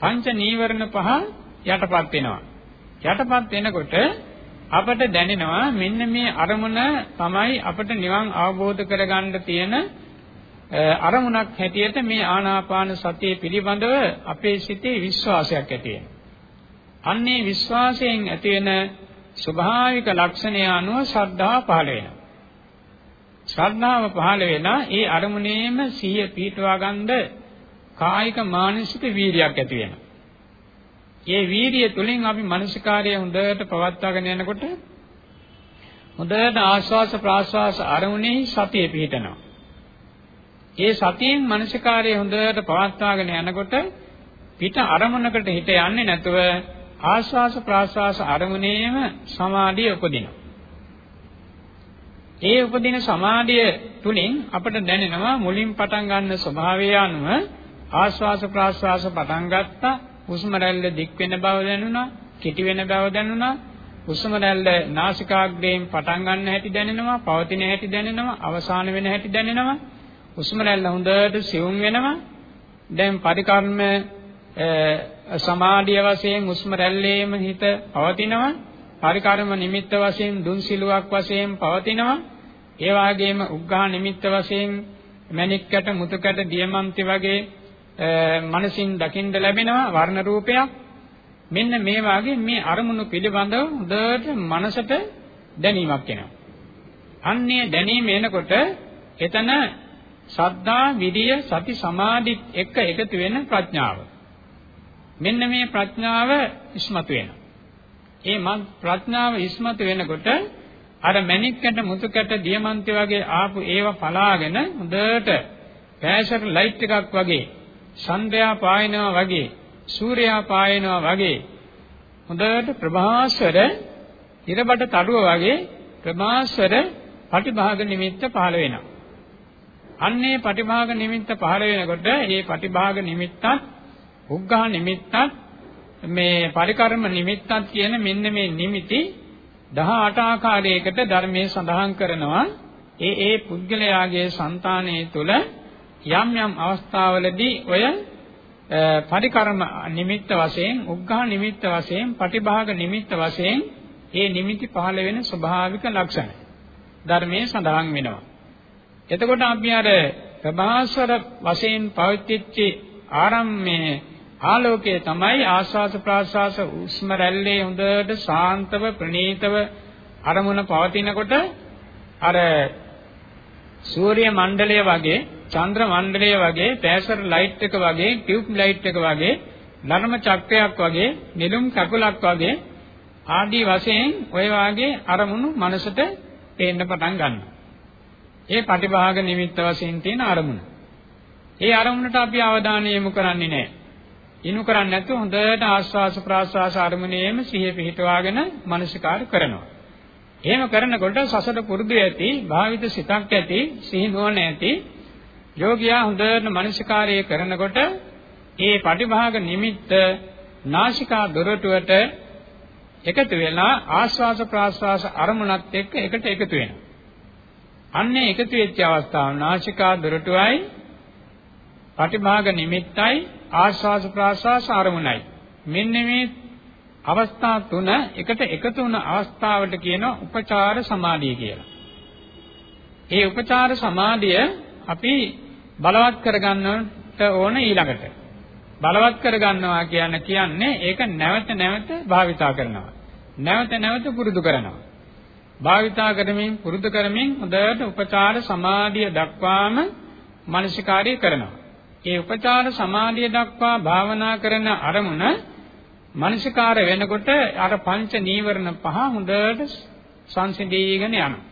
පංච නීවරණ පහ යටපත් වෙනවා. යටපත් වෙනකොට අපට දැනෙනවා මෙන්න මේ අරමුණ තමයි අපට නිවන් අවබෝධ කරගන්න තියෙන අරමුණක් හැටියට මේ ආනාපාන සතිය පිළිබඳව අපේ සිතේ විශ්වාසයක් ඇති අන්නේ විශ්වාසයෙන් ඇති වෙන ස්වභාවික ලක්ෂණය අනුව ශ්‍රද්ධාව පහළ වෙනවා. ශ්‍රද්ධාව පහළ වෙලා ඒ අරමුණේම සිහිය පිටවා ගන්න කායික මානසික වීර්යයක් ඇති වෙනවා. ඒ වීර්යය තුලින් අපි මානසිකාර්යය හොඳට පවත්වාගෙන යනකොට හොඳට ආශ්වාස ප්‍රාශ්වාස අරමුණෙහි සතිය පිහිටනවා. ඒ සතියෙන් මානසිකාර්යය හොඳට පවත්වාගෙන යනකොට පිට අරමුණකට හිත යන්නේ නැතුව ආශ්වාස ප්‍රාශ්වාස අරමුණේම සමාධිය උපදිනවා. ඒ උපදින සමාධිය තුලින් අපට දැනෙනවා මුලින් පටන් ගන්න ස්වභාවය අනුව ආශ්වාස ප්‍රාශ්වාස පටන් ගත්තා හුස්ම රැල්ල දික් වෙන බව දැනුණා කෙටි වෙන බව දැනුණා. හුස්ම රැල්ල නාසිකාග්‍රයෙන් පටන් ගන්න හැටි දැනෙනවා පවතින හැටි දැනෙනවා අවසාන වෙන හැටි දැනෙනවා. හුස්ම රැල්ල හොඳට සිවුම් වෙනවා. දැන් පරිකර්ම සමාධිය වශයෙන් හුස්ම රැල්ලේම හිත පවතිනවා. පරිකර්ම නිමිත්ත වශයෙන් දුන් සිලුවක් වශයෙන් පවතිනවා. ඒ වගේම උග්ඝා නිමිත්ත වශයෙන් මණික්කට මුතුකට දියමන්ති වගේ මනසින් දකින්න ලැබෙනවා වර්ණ රූපයක් මෙන්න මේ වාගේ මේ අරමුණු පිළිබඳව හොඳට මනසට දැනීමක් එනවා. අන්නේ දැනීම එනකොට එතන සද්ධා විරිය සති සමාධි එක්ක එකතු වෙන ප්‍රඥාව. මෙන්න මේ ප්‍රඥාව ඉස්මතු වෙනවා. ඒ ප්‍රඥාව ඉස්මතු වෙනකොට අර මණික්කට මුතුකට දියමන්ති වගේ ආපු ඒව පලාගෙන හොඳට පෑෂර් ලයිට් එකක් වගේ චන්ද්‍රයා පායනවා වගේ සූර්යයා පායනවා වගේ හොඳට ප්‍රභාස්වර ඉරබඩ තඩුව වගේ ප්‍රභාස්වර පටිභාග නිමිත්ත පහළ වෙනවා. අන්නේ පටිභාග නිමිත්ත පහළ වෙනකොට මේ පටිභාග නිමිත්තත් උග්ඝා නිමිත්තත් මේ පරිකර්ම නිමිත්තත් කියන මෙන්න මේ නිමිති 18 ආකාරයකට ධර්මයේ සඳහන් කරනවා. ඒ ඒ පුද්ගලයාගේ సంతානයේ තුල යම් යම් අවස්ථාවලදී ඔය පරිකර්ම නිමිත්ත වශයෙන් උග්ඝා නිමිත්ත වශයෙන් පටිභාග නිමිත්ත වශයෙන් ඒ නිමිති පහළ වෙන ස්වභාවික ලක්ෂණ ධර්මයේ සඳහන් වෙනවා. එතකොට අපි අර ප්‍රභාස්වර වශයෙන් පවතිච්ච ආරම්මේ ආලෝකයේ තමයි ආස්වාස ප්‍රාස්වාස උස්ම රැල්ලේ හොඳට ශාන්තව ප්‍රණීතව අරමුණ පවතිනකොට අර සූර්ය මණ්ඩලය වගේ චන්ද්‍ර මණ්ඩලය වගේ පෑසර් ලයිට් එක වගේ ටියුබ් ලයිට් එක වගේ නර්ම චක්‍රයක් වගේ නිලුම් කකුලක් වගේ ආදී වශයෙන් ඔය වාගේ අරමුණු මනසට පේන්න පටන් ගන්නවා. ඒ පටිභාග නිමිත්ත වශයෙන් තියෙන අරමුණ. ඒ අරමුණට අපි අවධානය යොමු කරන්නේ නැහැ. ඉනු කරන්නේ නැතුව හොඳට ආස්වාස ප්‍රාස්වාස අරමුණේම සිහිය පිහිටවාගෙන මනසිකාර කරනවා. එහෙම කරනකොට සසර පුරුදු ඇති, භාවිත සිතක් ඇති, සිහි නුවණ ඇති යෝගියා හොඳට මනසිකාරය කරනකොට ඒ පටිභාග නිමිත්ත නාසිකා දොරටුවට එකතු වෙලා ආස්වාස ප්‍රාස්වාස අරමුණත් එක්ක එකට එකතු වෙනවා. අන්නේ එකතු වෙච්ච අවස්ථාව නාසිකා දොරටුවයි පටිභාග නිමිත්තයි ආස්වාස ප්‍රාස්වාස අරමුණයි. මෙන්න මේ අවස්ථා තුන එකට එකතු වුණ අවස්ථාවට කියන උපචාර සමාධිය කියලා. ඒ උපචාර සමාධිය අපි බලවත් කරගන්නට ඕන ඊළඟට. බලවත් කරගන්නවා කියන කියන්නේ ඒක නැවත නැවත භාවිතා කරනවා. නැවත නැවත පුරුදු කරනවා. භාවිතා කරමින් පුරුදු කරමින් හොඳට උපචාර සමාධිය දක්වාම මානසිකාර්ය කරනවා. ඒ උපචාර සමාධිය දක්වා භාවනා කරන අරමුණ මානසිකාර වෙනකොට අර පංච නීවරණ පහ හොඳට සංසිඳීගෙන යනවා.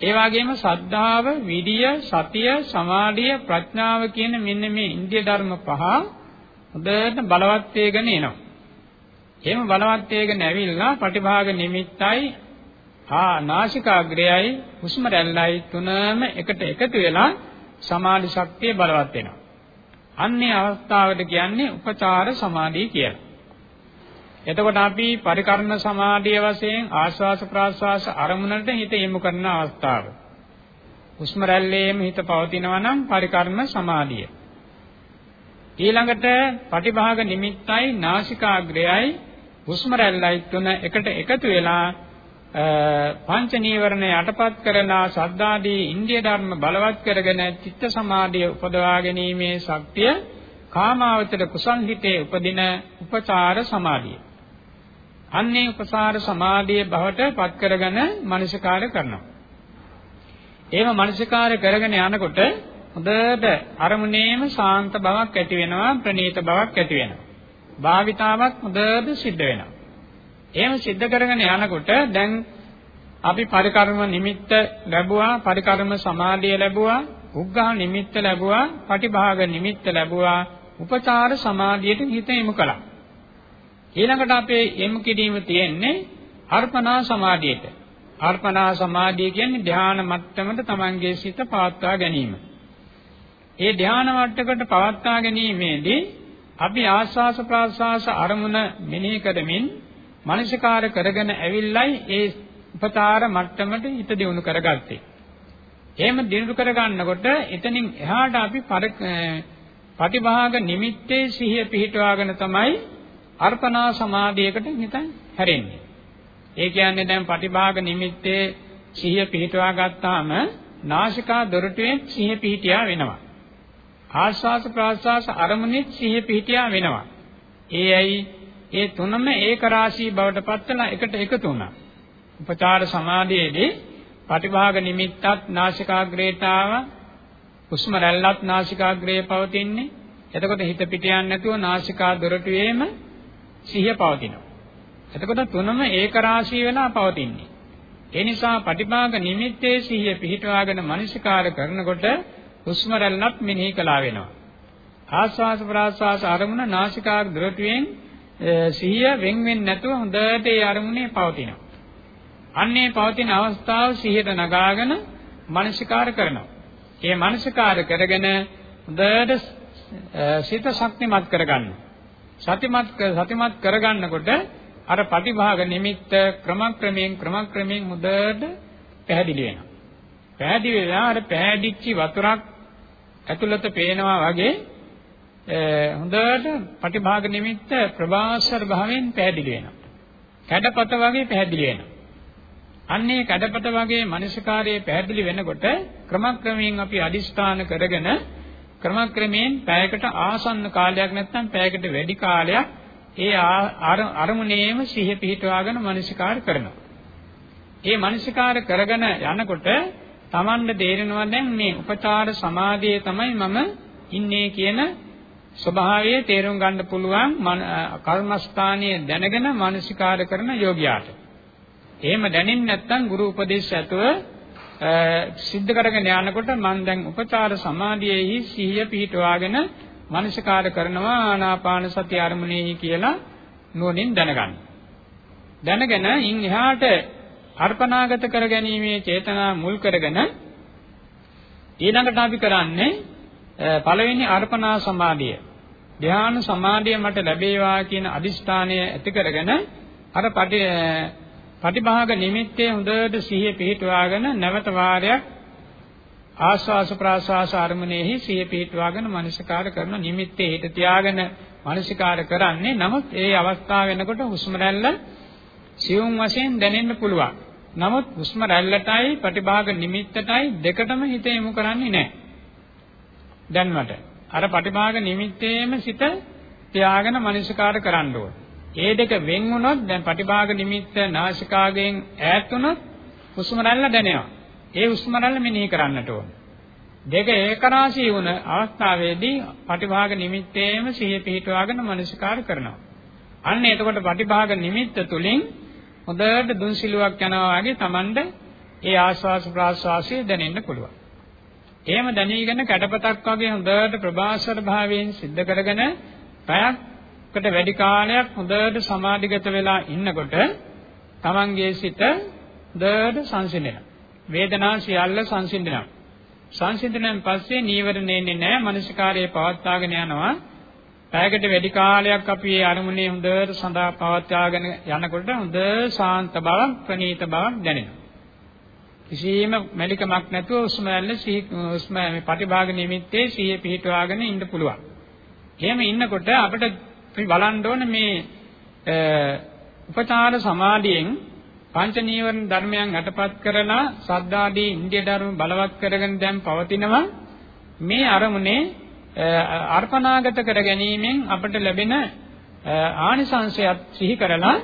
ඒ වගේම සද්ධාව, විරිය, සතිය, සමාධිය, ප්‍රඥාව කියන මෙන්න මේ ඉන්දිය ධර්ම පහ හොඳට බලවත් වේගෙන එනවා. එහෙම බලවත් වේගෙන ඇවිල්ලා පටිභාග නිමිත්තයි ආ නාසිකාග්‍රයයි හුස්ම රැල්ලයි තුනම එකට එකතු වෙලා සමාධි ශක්තිය බලවත් වෙනවා. අන්නේ අවස්ථාවට කියන්නේ උපචාර සමාධිය කියලා. එතකොට අපි පරිකර්ම සමාධිය වශයෙන් ආස්වාස ප්‍රාස්වාස අරමුණට හිත යොමු කරන අවස්ථාව. හුස්ම රැල්ලේම හිත පවතිනවා නම් පරිකර්ම සමාධිය. ඊළඟට පටිභාග නිමිත්තයි නාසිකාග්‍රයයි හුස්ම රැල්ලයි තුන එකට එකතු වෙලා පංච නීවරණ යටපත් කරන සද්ධාදී ඉන්දිය ධර්ම බලවත් කරගෙන චිත්ත සමාධිය උපදවා ගැනීමේ ශක්තිය කාමාවචර කුසල් හිතේ උපදින උපචාර සමාධිය. අන්නේ උපසාර සමාධිය බවට පත් කරගෙන මනසිකාර කරනවා. එහෙම මනසිකාර කරගෙන යනකොට හොඳට අරමුණේම ශාන්ත බවක් ඇති වෙනවා ප්‍රණීත බවක් ඇති වෙනවා. භාවිතාවක් හොඳට සිද්ධ වෙනවා. එහෙම සිද්ධ කරගෙන යනකොට දැන් අපි පරිකර්ම නිමිත්ත ලැබුවා පරිකර්ම සමාධිය ලැබුවා උග්ඝා නිමිත්ත ලැබුවා පටිභාග නිමිත්ත ලැබුවා උපචාර සමාධියට හිත යොමු කළා ඊළඟට අපේ යොමු කිරීම තියෙන්නේ අර්පණා සමාධියට අර්පණා සමාධිය කියන්නේ ධ්‍යාන මට්ටමට Tamange සිත පවත්වා ගැනීම ඒ ධ්‍යාන මට්ටකට පවත්වා ගැනීමේදී අපි ආස්වාස ප්‍රාස්වාස අරමුණ මෙනෙහි කරමින් මනසිකාර කරගෙන ඇවිල්ලයි ඒ උපතාර මට්ටමට හිත දියුණු කරගත්තේ. එහෙම දියුණු කරගන්නකොට එතනින් එහාට අපි පටිභාග නිමිත්තේ සිහිය පිහිටවාගෙන තමයි අර්පණා සමාධියකට හිතන් හැරෙන්නේ. ඒ කියන්නේ දැන් පටිභාග නිමිත්තේ සිහිය පිහිටවා ගත්තාම නාසිකා දොරටුවේ සිහිය පිහිටියා වෙනවා. ආස්වාස ප්‍රාස්වාස අරමුණෙත් සිහිය පිහිටියා වෙනවා. ඒ ඇයි ඒ තුනම ඒක රාශී බවට පත්වලා එකට එකතු වුණා. උපචාර සමාධියේදී පටිභාග නිමිත්තත් නාසිකාග්‍රේට ආව. හුස්ම රැල්ලත් නාසිකාග්‍රේ පවතින්නේ. එතකොට හිත පිට යන්නේ නැතුව නාසිකා දොරටුවේම සිහිය පවතිනවා. එතකොට තුනම ඒක රාශී වෙලා පවතින්නේ. ඒ නිසා පටිභාග නිමිත්තේ සිහිය පිහිටවාගෙන මනසිකාර කරනකොට හුස්ම රැල්ලත් මෙනෙහි කළා වෙනවා. ආස්වාස ප්‍රාස්වාස අරමුණ නාසිකාග දොරටුවෙන් සිහිය වෙන් වෙන්නේ නැතුව හොඳට ඒ අරමුණේ පවතිනවා. අන්නේ පවතින අවස්ථාව සිහියට නගාගෙන මනසිකාර කරනවා. ඒ මනසිකාර කරගෙන හොඳට සිත ශක්තිමත් කරගන්නවා. සතිමත් සතිමත් කරගන්නකොට අර ප්‍රතිභාග නිමිත්ත ක්‍රමක්‍රමයෙන් ක්‍රමක්‍රමයෙන් හොඳට පැහැදිලි වෙනවා. පැහැදිලි වෙලා අර පැහැදිච්ච වතුරක් ඇතුළත පේනවා වගේ හොඳට පටිභාග නිමිත්ත ප්‍රභාස්වර භාවයෙන් පැහැදිලි වෙනවා. කැඩපත වගේ පැහැදිලි වෙනවා. අන්නේ කැඩපත වගේ මනසකාරයේ පැහැදිලි වෙනකොට ක්‍රමක්‍රමයෙන් අපි අදිස්ථාන කරගෙන ක්‍රමක්‍රමයෙන් පැයකට ආසන්න කාලයක් නැත්නම් පැයකට වැඩි කාලයක් ඒ අරමුණේම සිහිය පිහිටවාගෙන මනසිකාර කරනවා. ඒ මනසිකාර කරගෙන යනකොට Tamanda තේරෙනවා දැන් මේ උපචාර සමාධියේ තමයි මම ඉන්නේ කියන ස්වභාවයේ තේරුම් ගන්න පුළුවන් කර්මස්ථානීය දැනගෙන මානසිකාර කරන යෝගියාට. එහෙම දැනෙන්නේ නැත්නම් ගුරු උපදේශ ඇතුව සිද්ධ කරගෙන යනකොට මම දැන් උපචාර සමාධියේහි සිහිය පිහිටවාගෙන මානසිකාර කරනවා ආනාපාන සති අරමුණෙහි කියලා නුවණින් දැනගන්න. දැනගෙන ඉන් එහාට අර්පණාගත කරගැනීමේ චේතනා මුල් කරගෙන ඊළඟට අපි කරන්නේ පළවෙනි අර්පණා සමාධිය. ධ්‍යාන සමාධිය මට ලැබේවා කියන අදිෂ්ඨානය ඇති කරගෙන අර පටිභාග නිමිත්තේ හොඳට සිහිය පිහිටුවාගෙන නැවත වාරයක් ආස්වාස ප්‍රාස්වාස අරමුණෙහි සිහිය පිහිටුවාගෙන මනසිකාර කරන නිමිත්තේ හිත තියාගෙන මනසිකාර කරන්නේ නමුත් ඒ අවස්ථාව වෙනකොට හුස්ම රැල්ල සියුම් වශයෙන් දැනෙන්න පුළුවන්. නමුත් හුස්ම රැල්ලටයි ප්‍රතිභාග නිමිත්තටයි දෙකටම හිත යොමු කරන්නේ නැහැ. දැන් මට අර පටිභාග නිමිත්තේම සිත තියාගෙන මනසිකාර කරන්න ඕන. ඒ දෙක වෙන් වුණොත් දැන් පටිභාග නිමිත්ත නාසිකාගෙන් ඈත් වුණොත් හුස්ම රැල්ල දැනෙනවා. ඒ හුස්ම රැල්ල මෙනෙහි කරන්නට ඕන. දෙක ඒකරාශී වුණ අවස්ථාවේදී පටිභාග නිමිත්තේම සිහිය පිහිටුවාගෙන මනසිකාර කරනවා. අන්න එතකොට පටිභාග නිමිත්ත තුලින් හොඳට දුන් සිලුවක් යනවා වගේ Tamande ඒ ආස්වාස ප්‍රාස්වාසය දැනෙන්න පුළුවන්. එහෙම දැනීගෙන කැඩපතක් වගේ හොඳට ප්‍රභාස්වර භාවයෙන් සිද්ධ කරගෙන පැයකට වැඩි කාලයක් හොඳට සමාධිගත වෙලා ඉන්නකොට තමන්ගේ සිත හොඳට සංසිඳෙනවා. වේදනා සියල්ල සංසිඳෙනවා. සංසිඳනන් පස්සේ නීවරණ එන්නේ නැහැ. මනසිකාරයේ පවත්වාගෙන යනවා. පැයකට වැඩි කාලයක් අපි මේ අරමුණේ හොඳට සඳහා පවත්වාගෙන යනකොට හොඳ ශාන්ත බවක් ප්‍රණීත බවක් දැනෙනවා. කිසිම මැලිකමක් නැතුව උස්ම ඇල්ල සිහි උස්ම මේ පටිභාග නිමිත්තේ සිහිය පිහිටවාගෙන ඉන්න පුළුවන්. එහෙම ඉන්නකොට අපිට බලන්න ඕන මේ උපචාර සමාධියෙන් පංච නීවරණ ධර්මයන් යටපත් කරලා සද්ධාදී ඉන්දිය ධර්ම බලවත් කරගෙන දැන් පවතිනවා. මේ අරමුණේ අර්පණාගත කර ගැනීමෙන් අපට ලැබෙන ආනිසංශයත් සිහි කරලා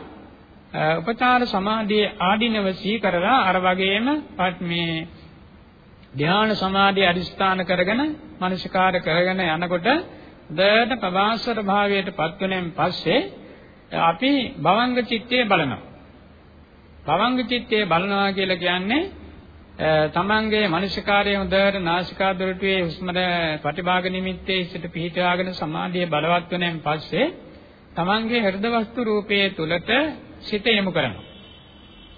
උපචාර සමාධියේ ආධිනව සිහි කරලා අර වගේම මේ ධ්‍යාන සමාධිය අදිස්ථාන කරගෙන මනසිකාර කරගෙන යනකොට දඩ ප්‍රවාසර භාවයට පත්වෙනෙන් පස්සේ අපි භවංග චිත්තය බලනවා. භවංග චිත්තය බලනවා කියලා කියන්නේ තමන්ගේ මනසිකාරයේ හොඳට නාසිකා දොරටුවේ හුස්මර ප්‍රතිභාග නිමිත්තේ සිට පිහිටාගෙන සමාධිය බලවත් වෙනන් පස්සේ තමන්ගේ හෘද වස්තු රූපයේ තුලට සිත යොමු කරනවා.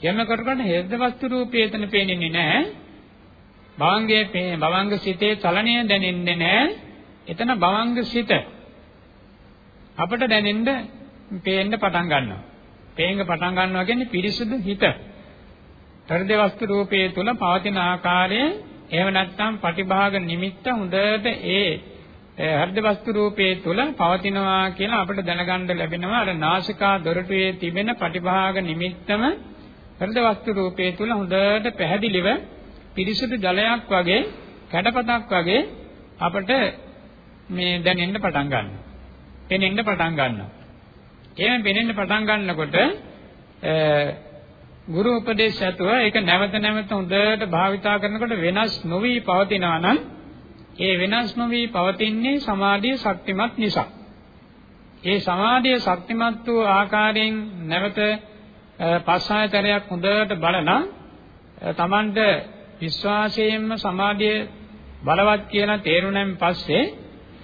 යොමු කරනකොට හෘද වස්තු රූපය එතන පේන්නේ නැහැ. භවංගයේ භවංග සිතේ චලනය දැනෙන්නේ නැහැ. එතන භවංග සිත අපට දැනෙන්න පේන්න පටන් ගන්නවා. පේන්න පටන් ගන්නවා කියන්නේ පිරිසුදු හිත. හෘද වස්තු රූපයේ තුල පවතින ආකාරය එහෙම නැත්නම් පටිභාග නිමිත්ත හොඳට ඒ හෘද වස්තු රූපයේ තුල පවතිනවා කියලා අපිට දැනගන්න ලැබෙනවා අර නාසිකා දොරටුවේ තිබෙන පටිභාග නිමිත්තම හෘද වස්තු රූපයේ තුල හොඳට පැහැදිලිව පිරිසුදු ජලයක් වගේ කැඩපතක් වගේ අපිට මේ දැනෙන්න පටන් ගන්නවා. පෙනෙන්න පටන් ගන්නවා. එහෙම පෙනෙන්න පටන් ගන්නකොට ගුරු උපදේශ ඇතුව ඒක නැවත නැවත හොඳට භාවිතා කරනකොට වෙනස් නොවි පවතිනවා නම් ඒ වෙනස් නොවි පවතින්නේ සමාධිය ශක්තිමත් නිසා. ඒ සමාධිය ශක්තිමත් වූ ආකාරයෙන් නැවත පස්සායතරයක් හොඳට බලලා Tamanට විශ්වාසයෙන්ම සමාධිය බලවත් කියලා තේරුණාන් පස්සේ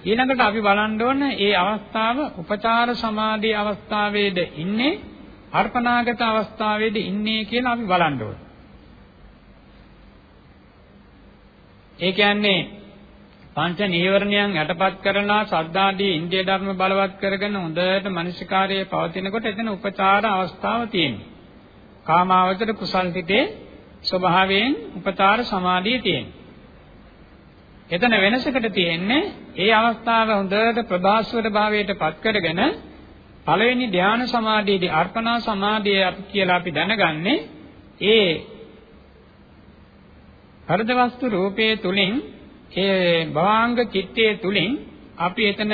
ඊළඟට අපි බලන්න ඕන ඒ අවස්ථාව උපචාර සමාධි අවස්ථාවේද ඉන්නේ අර්පණාගත අවස්ථාවේද ඉන්නේ කියලා අපි බලන්න ඕන. ඒ කියන්නේ පංච නීවරණයන් යටපත් කරලා සද්ධාදී ඉන්දිය ධර්ම බලවත් කරගෙන හොඳට මනසිකාරයේ පවතිනකොට එතන උපචාර අවස්ථාව තියෙනවා. කාමාවචර කුසල් හිතේ ස්වභාවයෙන් උපචාර සමාධිය තියෙනවා. එතන වෙනසකට තියෙන්නේ ඒ අවස්ථාව හොඳට ප්‍රභාස්වර භාවයට පත් කරගෙන පළවෙනි ධාන සමාධියේදී අර්පණා සමාධිය අපි කියලා අපි දැනගන්නේ ඒ හෘද වස්තු රූපයේ තුලින් ඒ භවාංග චිත්තයේ තුලින් අපි එතන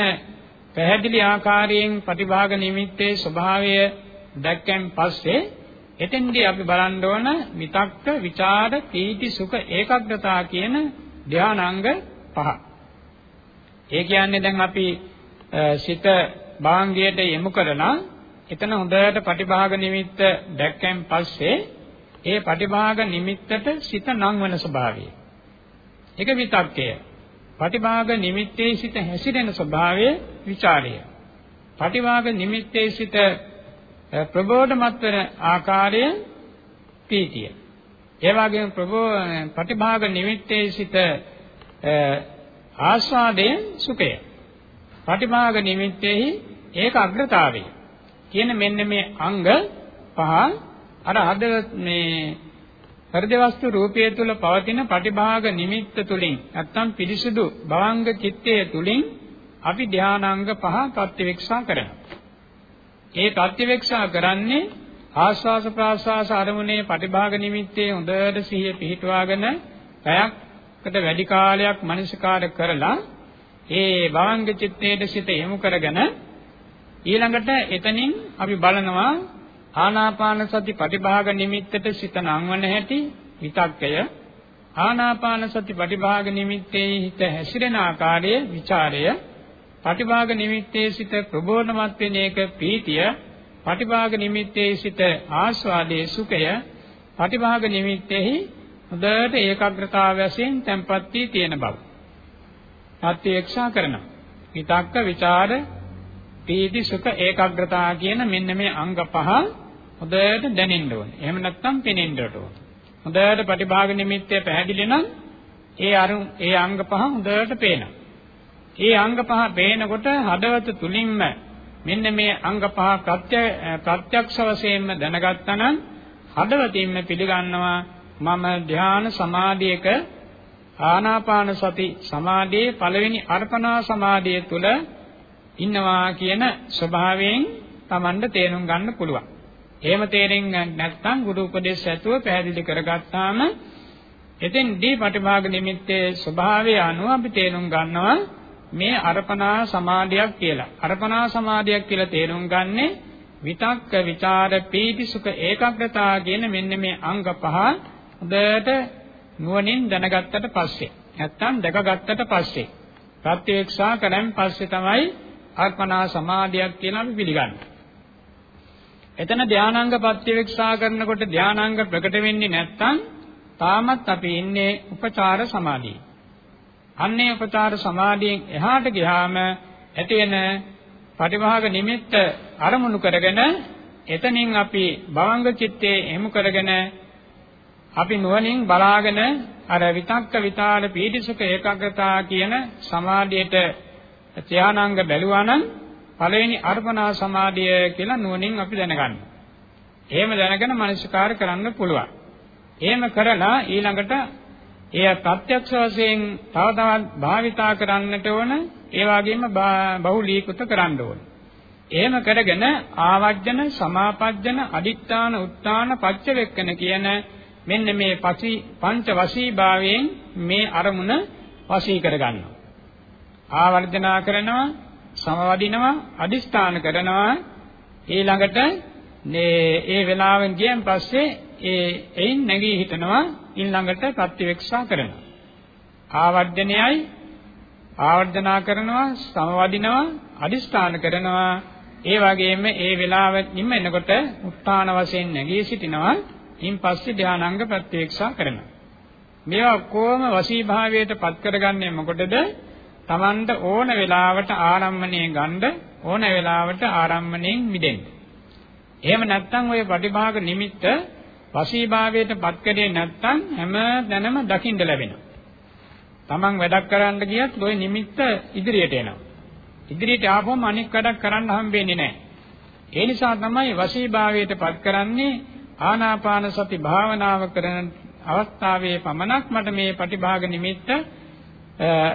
පැහැදිලි ආකාරයෙන් ප්‍රතිභාග නිමිත්තේ ස්වභාවය දැක්කන් පස්සේ එතෙන්දී අපි බලන්න ඕන විතක්ක ਵਿਚාර පීති සුඛ ඒකාග්‍රතාව කියන ධානාංග පහ. ඒ කියන්නේ දැන් අපි සිත භාංගයට යොමු කරලා එතන හොඳට පටිභාග නිමිත්ත දැක්කන් පස්සේ ඒ පටිභාග නිමිත්තට සිත නම් වෙන ස්වභාවය. ඒක විතක්කය. පටිභාග නිමිත්තේ සිට හැසිරෙන ස්වභාවය ਵਿਚාරය. පටිභාග නිමිත්තේ සිට ප්‍රබෝධමත් වෙන ආකාරය පීතිය. ඒ වගේම ප්‍රබෝ පටිභාග නිමිත්තේ සිට ආස්වාදයෙන් සුඛය. පටිභාග නිමිත්තේහි ඒක අග්‍රතාවය. කියන මෙන්න මේ අංග පහ අර හද මේ හෘද වස්තු රූපයේ තුල පවතින පටිභාග නිමිත්ත තුලින් නැත්තම් පිරිසුදු භවංග චිත්තයේ තුලින් අපි ධානාංග පහ ප්‍රත්‍යවේක්ෂා කරනවා. ඒ ප්‍රත්‍යවේක්ෂා කරන්නේ ආස්වාස ප්‍රාස්වාස අරමුණේ පටිභාග නිමිත්තේ හොඳට සිහිය පිහිටුවාගෙන පැයකට වැඩි කාලයක් මනසිකාර කරලා ඒ භවංග චිත්තයේ සිට යොමු කරගෙන ඊළඟට එතනින් අපි බලනවා ආනාපාන සති පටිභාග නිමිත්තට සිත නංවන හැටි විතක්කය. ආනාපාන සති පටිභාග නිමිත්තේ හිත හැසිරෙන ආකාරය ਵਿਚාරය. පටිභාග නිමිත්තේ සිත ප්‍රබෝධමත් වෙන එක ප්‍රීතිය. පටිභාග නිමිත්තේ සිට ආස්වාදයේ සුඛය පටිභාග නිමිත්තේහි හොඳට ඒකාග්‍රතාව වශයෙන් තැම්පත් වී තියෙන බව. ප්‍රත්‍යක්ෂා කරනවා. විතක්ක ਵਿਚාර පීති සුඛ ඒකාග්‍රතාව කියන මෙන්න මේ අංග පහ හොඳට දැනෙන්න ඕනේ. එහෙම නැත්නම් පෙනෙන්න ඕනේ. හොඳට පටිභාග නිමිත්තේ පැහැදිලි නම් ඒ අරු ඒ අංග පහ හොඳට පේනවා. ඒ අංග පහ පේනකොට හදවත තුලින්ම මෙන්න මේ අංග පහ ප්‍රත්‍යක්ෂ වශයෙන්ම දැනගත්තා නම් හදවතින්ම පිළිගන්නවා මම ධ්‍යාන සමාධියක ආනාපාන සති සමාධියේ පළවෙනි අර්පණා සමාධිය තුල ඉන්නවා කියන ස්වභාවයෙන් Tamanda තේරුම් ගන්න පුළුවන්. එහෙම තේරෙන්නේ නැත්නම් ගුරු උපදේශ ඇතුව පැහැදිලි කරගත්තාම එතෙන්දී පටිභාග නිමිත්තේ ස්වභාවය අනුව අපි තේරුම් ගන්නවා මේ අර්පණා සමාධියක් කියලා. අර්පණා සමාධියක් කියලා තේරුම් ගන්නෙ විතක්ක ਵਿਚාර පීති සුඛ ඒකාග්‍රතාව කියන මෙන්න මේ අංග පහ හොඳට නුවණින් දැනගත්තට පස්සේ නැත්තම් දැකගත්තට පස්සේ ප්‍රත්‍යක්ෂා කරන් පස්සේ තමයි අර්පණා සමාධියක් කියලා අපි පිළිගන්නේ. එතන ධානාංග ප්‍රත්‍යක්ෂා කරනකොට ධානාංග ප්‍රකට වෙන්නේ නැත්තම් තාමත් අපි ඉන්නේ උපචාර සමාධියේ. අන්නේ උපචාර සමාධියෙන් එහාට ගියාම ඇති වෙන පටිභාග නිමිත්ත අරමුණු කරගෙන එතනින් අපි භවංග චිත්තේ එමු කරගෙන අපි නුවණින් බලාගෙන අර විතක්ක විතාල පීඩිසුක ඒකාග්‍රතාව කියන සමාධියට ධානාංග බැලුවා නම් පළවෙනි අර්පණා සමාධිය කියලා නුවණින් අපි දැනගන්න. එහෙම දැනගෙන මනසිකාර කරන්න පුළුවන්. එහෙම කරලා ඊළඟට එය ප්‍රත්‍යක්ෂ වශයෙන් තව තවත් භාවිතා කරන්නට ඕන ඒ වගේම බහුලීකృత කරන්න ඕන. එහෙම කරගෙන ආවර්ජන සමාපජ්ජන අදිත්‍යාන උත්තාන පච්චවෙක්කන කියන මෙන්න මේ පසි පංච වශී භාවයෙන් මේ අරමුණ වශී කරගන්නවා. ආවර්ජනා කරනවා සමවදිනවා අදිස්ථාන කරනවා ඊළඟට මේ ඒ වෙලාවෙන් ගියන් පස්සේ ඒ එයින් නැගී හිටනවා ඊළඟට ප්‍රතිවේක්ෂා කරනවා. ආවර්ජනයයි ආවර්ජනා කරනවා සමවදිනවා අදිස්ථාන කරනවා. ඒ වගේම ඒ වෙලාව නිම එනකොට උත්තාන වශයෙන් නැගී සිටිනවා. ඉන් පස්සේ ධානාංග ප්‍රත්‍යක්ෂා කරනවා. මේවා කොහොම වශී භාවයට පත් කරගන්නේ මොකටද? Tamanට ඕන වෙලාවට ආරම්මණය ගන්න ඕන වෙලාවට ආරම්මණයෙන් මිදෙන්න. එහෙම නැත්නම් ওই ප්‍රතිභාග නිමිත්ත වශීභාවයට පත් කරේ නැත්නම් හැම දැනම දකින්න ලැබෙනවා. Taman වැඩක් කරන්න ගියත් ওই නිමිත්ත ඉදිරියට එනවා. ඉදිරියට ආවම අනික් වැඩක් කරන්න හම්බෙන්නේ නැහැ. ඒ නිසා තමයි වශීභාවයට පත් කරන්නේ ආනාපාන සති භාවනාව කරන අවස්ථාවේ පමණක් මට මේ පටිභාග නිමිත්ත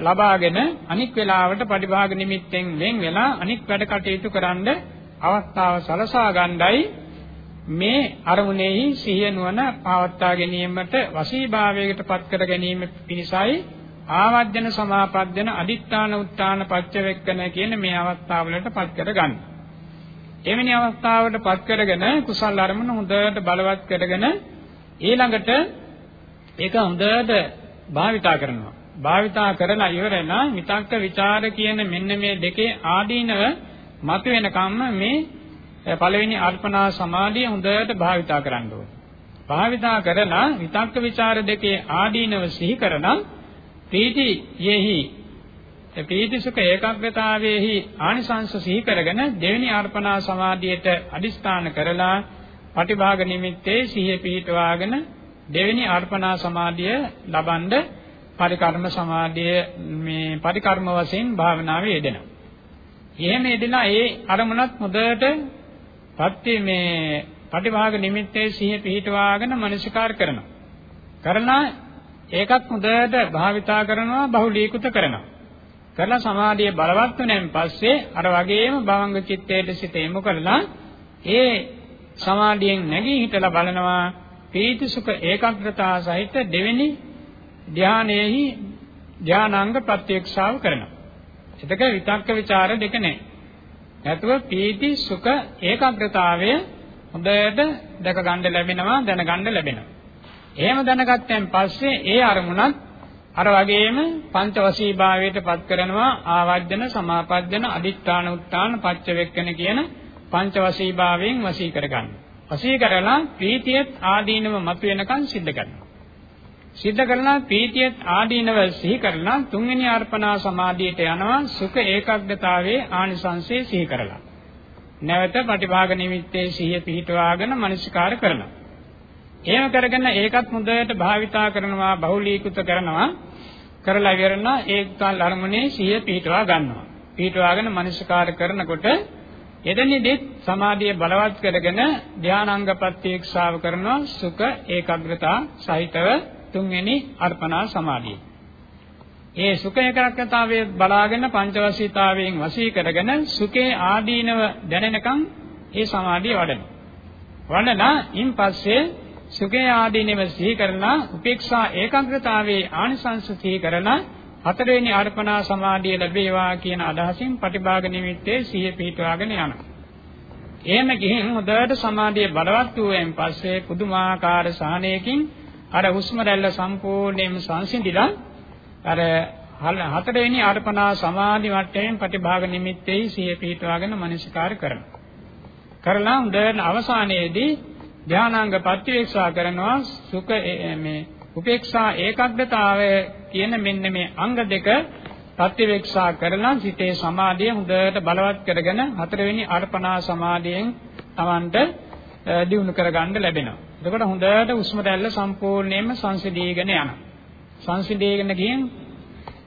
ලබාගෙන අනික් වෙලාවට පටිභාග නිමිත්තෙන් වෙන් වෙලා අනික් වැඩ කටයුතු කරන්න අවස්ථාව සලසා ගන්නයි මේ අරමුණෙහි සිහිය නුවණ පවත්වා ගැනීමට වශීභාවයකට පත් කර ගැනීම පිණිසයි ආවර්ජන සමාපද්දන අදිත්‍යාන උත්තාන පච්චවෙක්කන කියන මේ අවස්ථාවලට පත් කර ගන්න. එවැනි අවස්ථාවට පත් කරගෙන කුසල් අරමුණ හොඳට බලවත් කරගෙන ඊළඟට ඒක හොඳට භාවිතා කරනවා. භාවිතා කරලා ඉවරලා විතක්ක ਵਿਚාර කියන මෙන්න මේ දෙකේ ආදීනව මතුවෙනකම්ම මේ පළවෙනි අර්පණා සමාධිය හොඳට භාවිතා කරන්න ඕනේ. භාවිතා කරලා විතක්ක ਵਿਚාර දෙකේ ආදීනව සිහි කරන ප්‍රීති යෙහි ප්‍රීති සුඛ ඒකාග්‍රතාවයේහි ආනිසංස සිහි කරගෙන දෙවෙනි අර්පණා සමාධියට අදිස්ථාන කරලා පටිභාග නිමිත්තේ සිහිය පිහිටවාගෙන දෙවෙනි අර්පණා සමාධිය ලබනද පරිකර්ම සමාධිය මේ පරිකර්ම වශයෙන් භාවනාවේ යෙදෙනවා. එහෙම යෙදෙනා ඒ අරමුණත් හොඳට පත්‍ය මේ පටිභාග නිමිත්තේ සිහිය පිහිටවාගෙන මනසිකාර කරනවා. කරලා ඒකත් හොඳට භාවිතා කරනවා බහුලීකృత කරනවා. කරලා සමාධිය බලවත් වෙනන් පස්සේ අර වගේම භවංග චිත්තයට සිත යොමු කරලා ඒ සමාධියෙන් නැගී හිටලා බලනවා පීති සුඛ ඒකාග්‍රතාව සහිත දෙවෙනි ධානයේහි ධානාංග ප්‍රත්‍යක්ෂාව කරනවා. එතක විතක්ක ਵਿਚාර දෙක නැහැ. නැතුව පීති සුඛ ඒකාග්‍රතාවය හොඳට දැක ගන්න ලැබෙනවා දැනගන්න ලැබෙනවා. එහෙම දැනගත්තෙන් පස්සේ ඒ අරමුණත් අර වගේම පංච වශී භාවයට පත් කරනවා ආවර්ජන සමාපද්දන අදිත්‍යාන උත්තාන පච්චවෙක්කන කියන පංච වශී භාවයෙන් වශී කරගන්න. වශී කරලා ප්‍රීතියත් ආදීනව මතුවෙනකන් සිද්ධ කරනවා. සිද්ධ කරලා ප්‍රීතියත් ආදීනව සිහි කරලා තුන්වෙනි අර්පණා සමාධියට යනවා සුඛ ඒකග්ගතාවයේ ආනිසංසය සිහි කරලා. නැවත ප්‍රතිභාග නිමිත්තේ සිහිය පිහිටවාගෙන මනසිකාර කරනවා. එහෙම කරගෙන ඒකත් හොඳට භාවිතා කරනවා බහුලීකృత කරනවා කරලා ඉවරනා ඒකල් අරමුණේ සිහිය පිහිටවා ගන්නවා. පිහිටවාගෙන මනසිකාර කරනකොට එදෙනිදෙත් සමාධිය බලවත් කරගෙන ධානාංග ප්‍රත්‍යක්ෂාව කරනවා සුඛ ඒකාග්‍රතා සහිතව තුන්වෙනි අර්පණා සමාධිය. ඒ සුඛ ඒකාග්‍රතාවයේ බලාගෙන පංචවසීතාවයෙන් වශී කරගෙන සුඛේ ආදීනව දැනෙනකන් ඒ සමාධිය වඩනවා. වඩලා ඉන් පස්සේ සුඛේ ආදීනව සිහි කරලා උපේක්ෂා ඒකාග්‍රතාවයේ ආනිසංස සිහි කරලා හතරවෙනි අර්පණා සමාධිය ලැබේවා කියන අදහසින් ප්‍රතිභාග නිමිත්තේ සිහිය පිහිටවාගෙන යනවා. එහෙම ගිහින් හොඳට සමාධිය බලවත් වූයෙන් පස්සේ පුදුමාකාර සහනයකින් අර හුස්ම රැල්ල සම්පූර්ණයෙන්ම සංසිඳිලා අර හතරවෙනි අර්පණා සමාධි මට්ටමින් ප්‍රතිභාග නිමිත්තේ සිහිය පිහිටවාගෙන මනසිකාර කරනවා. කරලා හොඳට අවසානයේදී ධානාංග ප්‍රතිවේක්ෂා කරනවා සුඛ මේ උපේක්ෂා ඒකාග්‍රතාවය කියන මෙන්න මේ අංග දෙක ප්‍රතිවේක්ෂා කරලා සිතේ සමාධිය හොඳට බලවත් කරගෙන හතරවෙනි අර්පණා සමාධියෙන් Tamanට දියුණු කරගන්න ලැබෙනවා. එතකොට හොඳට උස්ම රැල්ල සම්පූර්ණයෙන්ම සංසිඳීගෙන යනවා. සංසිඳීගෙන ගියන්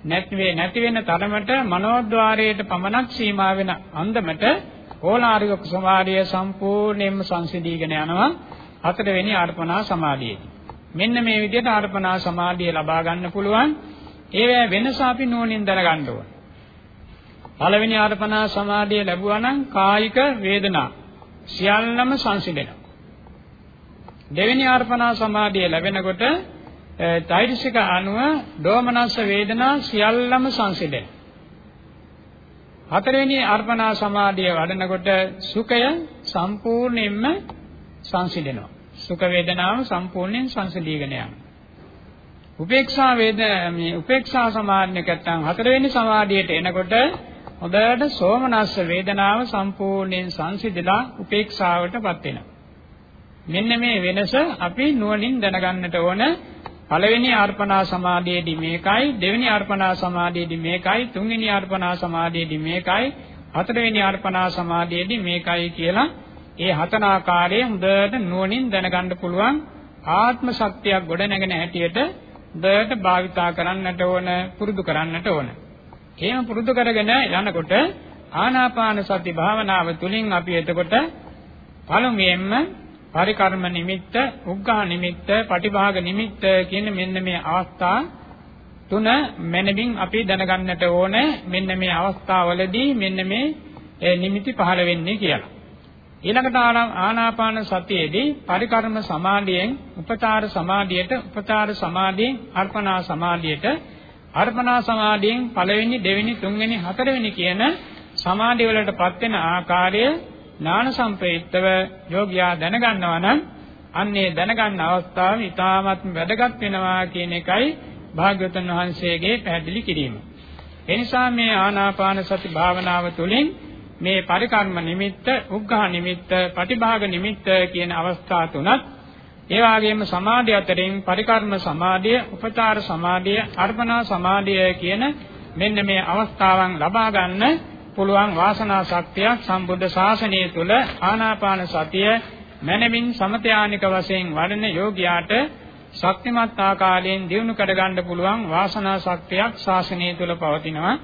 නැති වේ නැති වෙන තරමට මනෝද්වාරයට පමණක් සීමා වෙන අන්දමට ඕලාරික සමාධිය සම්පූර්ණයෙන්ම සංසිඳීගෙන යනවා හතරවෙනි අර්පණා සමාධියේදී. මෙන්න මේ විදිහට අර්පණා සමාධිය ලබා ගන්න පුළුවන්. ඒවැ වෙනස අපි නෝනින් දැනගන්න ඕන. පළවෙනි අර්පණා සමාධිය ලැබුවා නම් කායික වේදනා සියල්ලම සංසිඳෙනවා. දෙවෙනි අර්පණා සමාධිය ලැබෙනකොට චෛතසික අණුව දෝමනස්ස වේදනා සියල්ලම සංසිඳෙනවා. හතරවෙනි අර්පණා සමාධිය වඩනකොට සුඛය සම්පූර්ණයෙන්ම සංසිඳෙනවා. සුඛ වේදනාව සම්පූර්ණයෙන් සංසිඳීගෙන යනවා. උපේක්ෂා වේද මේ උපේක්ෂා සමාධිය නැත්නම් හතරවෙනි සමාධියට එනකොට හොඳට සෝමනස්ස වේදනාව සම්පූර්ණයෙන් සංසිඳලා උපේක්ෂාවටපත් වෙනවා. මෙන්න මේ වෙනස අපි නුවණින් දැනගන්නට ඕන පළවෙනි අර්පණා සමාධියේදී මේකයි දෙවෙනි අර්පණා සමාධියේදී මේකයි තුන්වෙනි අර්පණා සමාධියේදී මේකයි හතරවෙනි අර්පණා සමාධියේදී මේකයි කියලා ඒ හතන ආකාරයේ හොඳට නුවණින් දැනගන්න පුළුවන් ආත්ම ශක්තියක් ගොඩ නැගෙන හැටියට හොඳට භාවිතා කරන්නට ඕන පුරුදු කරන්නට ඕන. එහෙම පුරුදු කරගෙන යනකොට ආනාපාන සති භාවනාව තුළින් අපි එතකොට පළමුවෙන්ම පරිකර්ම නිමිත්ත, උග්ඝා නිමිත්ත, පටිභාග නිමිත්ත කියන මෙන්න මේ අවස්ථා තුන මනමින් අපි දැනගන්නට ඕනේ මෙන්න මේ අවස්ථාවවලදී මෙන්න මේ නිමිති පහළ වෙන්නේ කියලා. ඊළඟට ආනාපාන සතියේදී පරිකර්ම සමාධියෙන් උපචාර සමාධියට උපචාර සමාධියෙන් අර්පණා සමාධියට අර්පණා සමාධියෙන් පළවෙනි දෙවෙනි තුන්වෙනි හතරවෙනි කියන සමාධිය වලටපත් වෙන ආකාරය ඥාන සම්ප්‍රයුක්තව යෝගියා දැනගන්නවා නම් අන්නේ දැනගන්න අවස්ථාව ඉතාමත් වැදගත් වෙනවා කියන එකයි භාග්‍යවතුන් වහන්සේගේ පැහැදිලි කිරීම. එනිසා මේ ආනාපාන සති භාවනාව තුළින් මේ පරිකර්ම නිමිත්ත, උග්ඝා නිමිත්ත, පටිභාග නිමිත්ත කියන අවස්ථා තුනත් ඒ වගේම සමාධිය අතරින් පරිකර්ම සමාධිය, උපචාර සමාධිය, අර්පණා සමාධිය කියන මෙන්න මේ අවස්ථාවන් ලබා ගන්න පුළුවන් වාසනා ශක්තියක් සම්බුද්ධ ශාසනය තුල ආනාපාන සතිය මනමින් සමතයානික වශයෙන් වඩන යෝගියාට ශක්තිමත් ආකාරයෙන් දියුණු කරගන්න පුළුවන් වාසනා ශක්තියක් ශාසනය තුල පවතිනවා.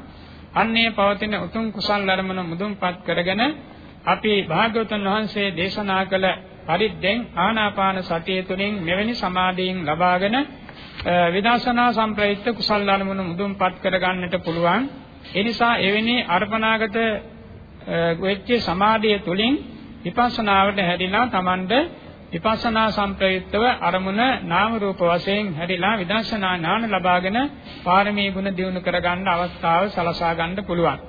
අන්නේ පවතින උතුම් කුසල් ධර්මන මුදුන්පත් කරගෙන අපි භාග්‍යවතුන් වහන්සේ දේශනා කළ පරිද්දෙන් ආනාපාන සතිය තුළින් මෙවැනි සමාධියෙන් ලබාගෙන විදර්ශනා සම්ප්‍රයුක්ත කුසල් ධර්මන මුදුන්පත් කරගන්නට පුළුවන්. ඒ නිසා එවැනි අර්පණාගත වෙච්ච සමාධිය තුළින් විපස්සනාවට හැරිලා Tamand විපස්සනා සම්ප්‍රයුක්තව අරමුණ නාම රූප වශයෙන් හැරිලා විදර්ශනා ඥාන ලබාගෙන පාරමී ගුණ දියුණු කරගන්න අවස්ථාව සලසා ගන්න පුළුවන්.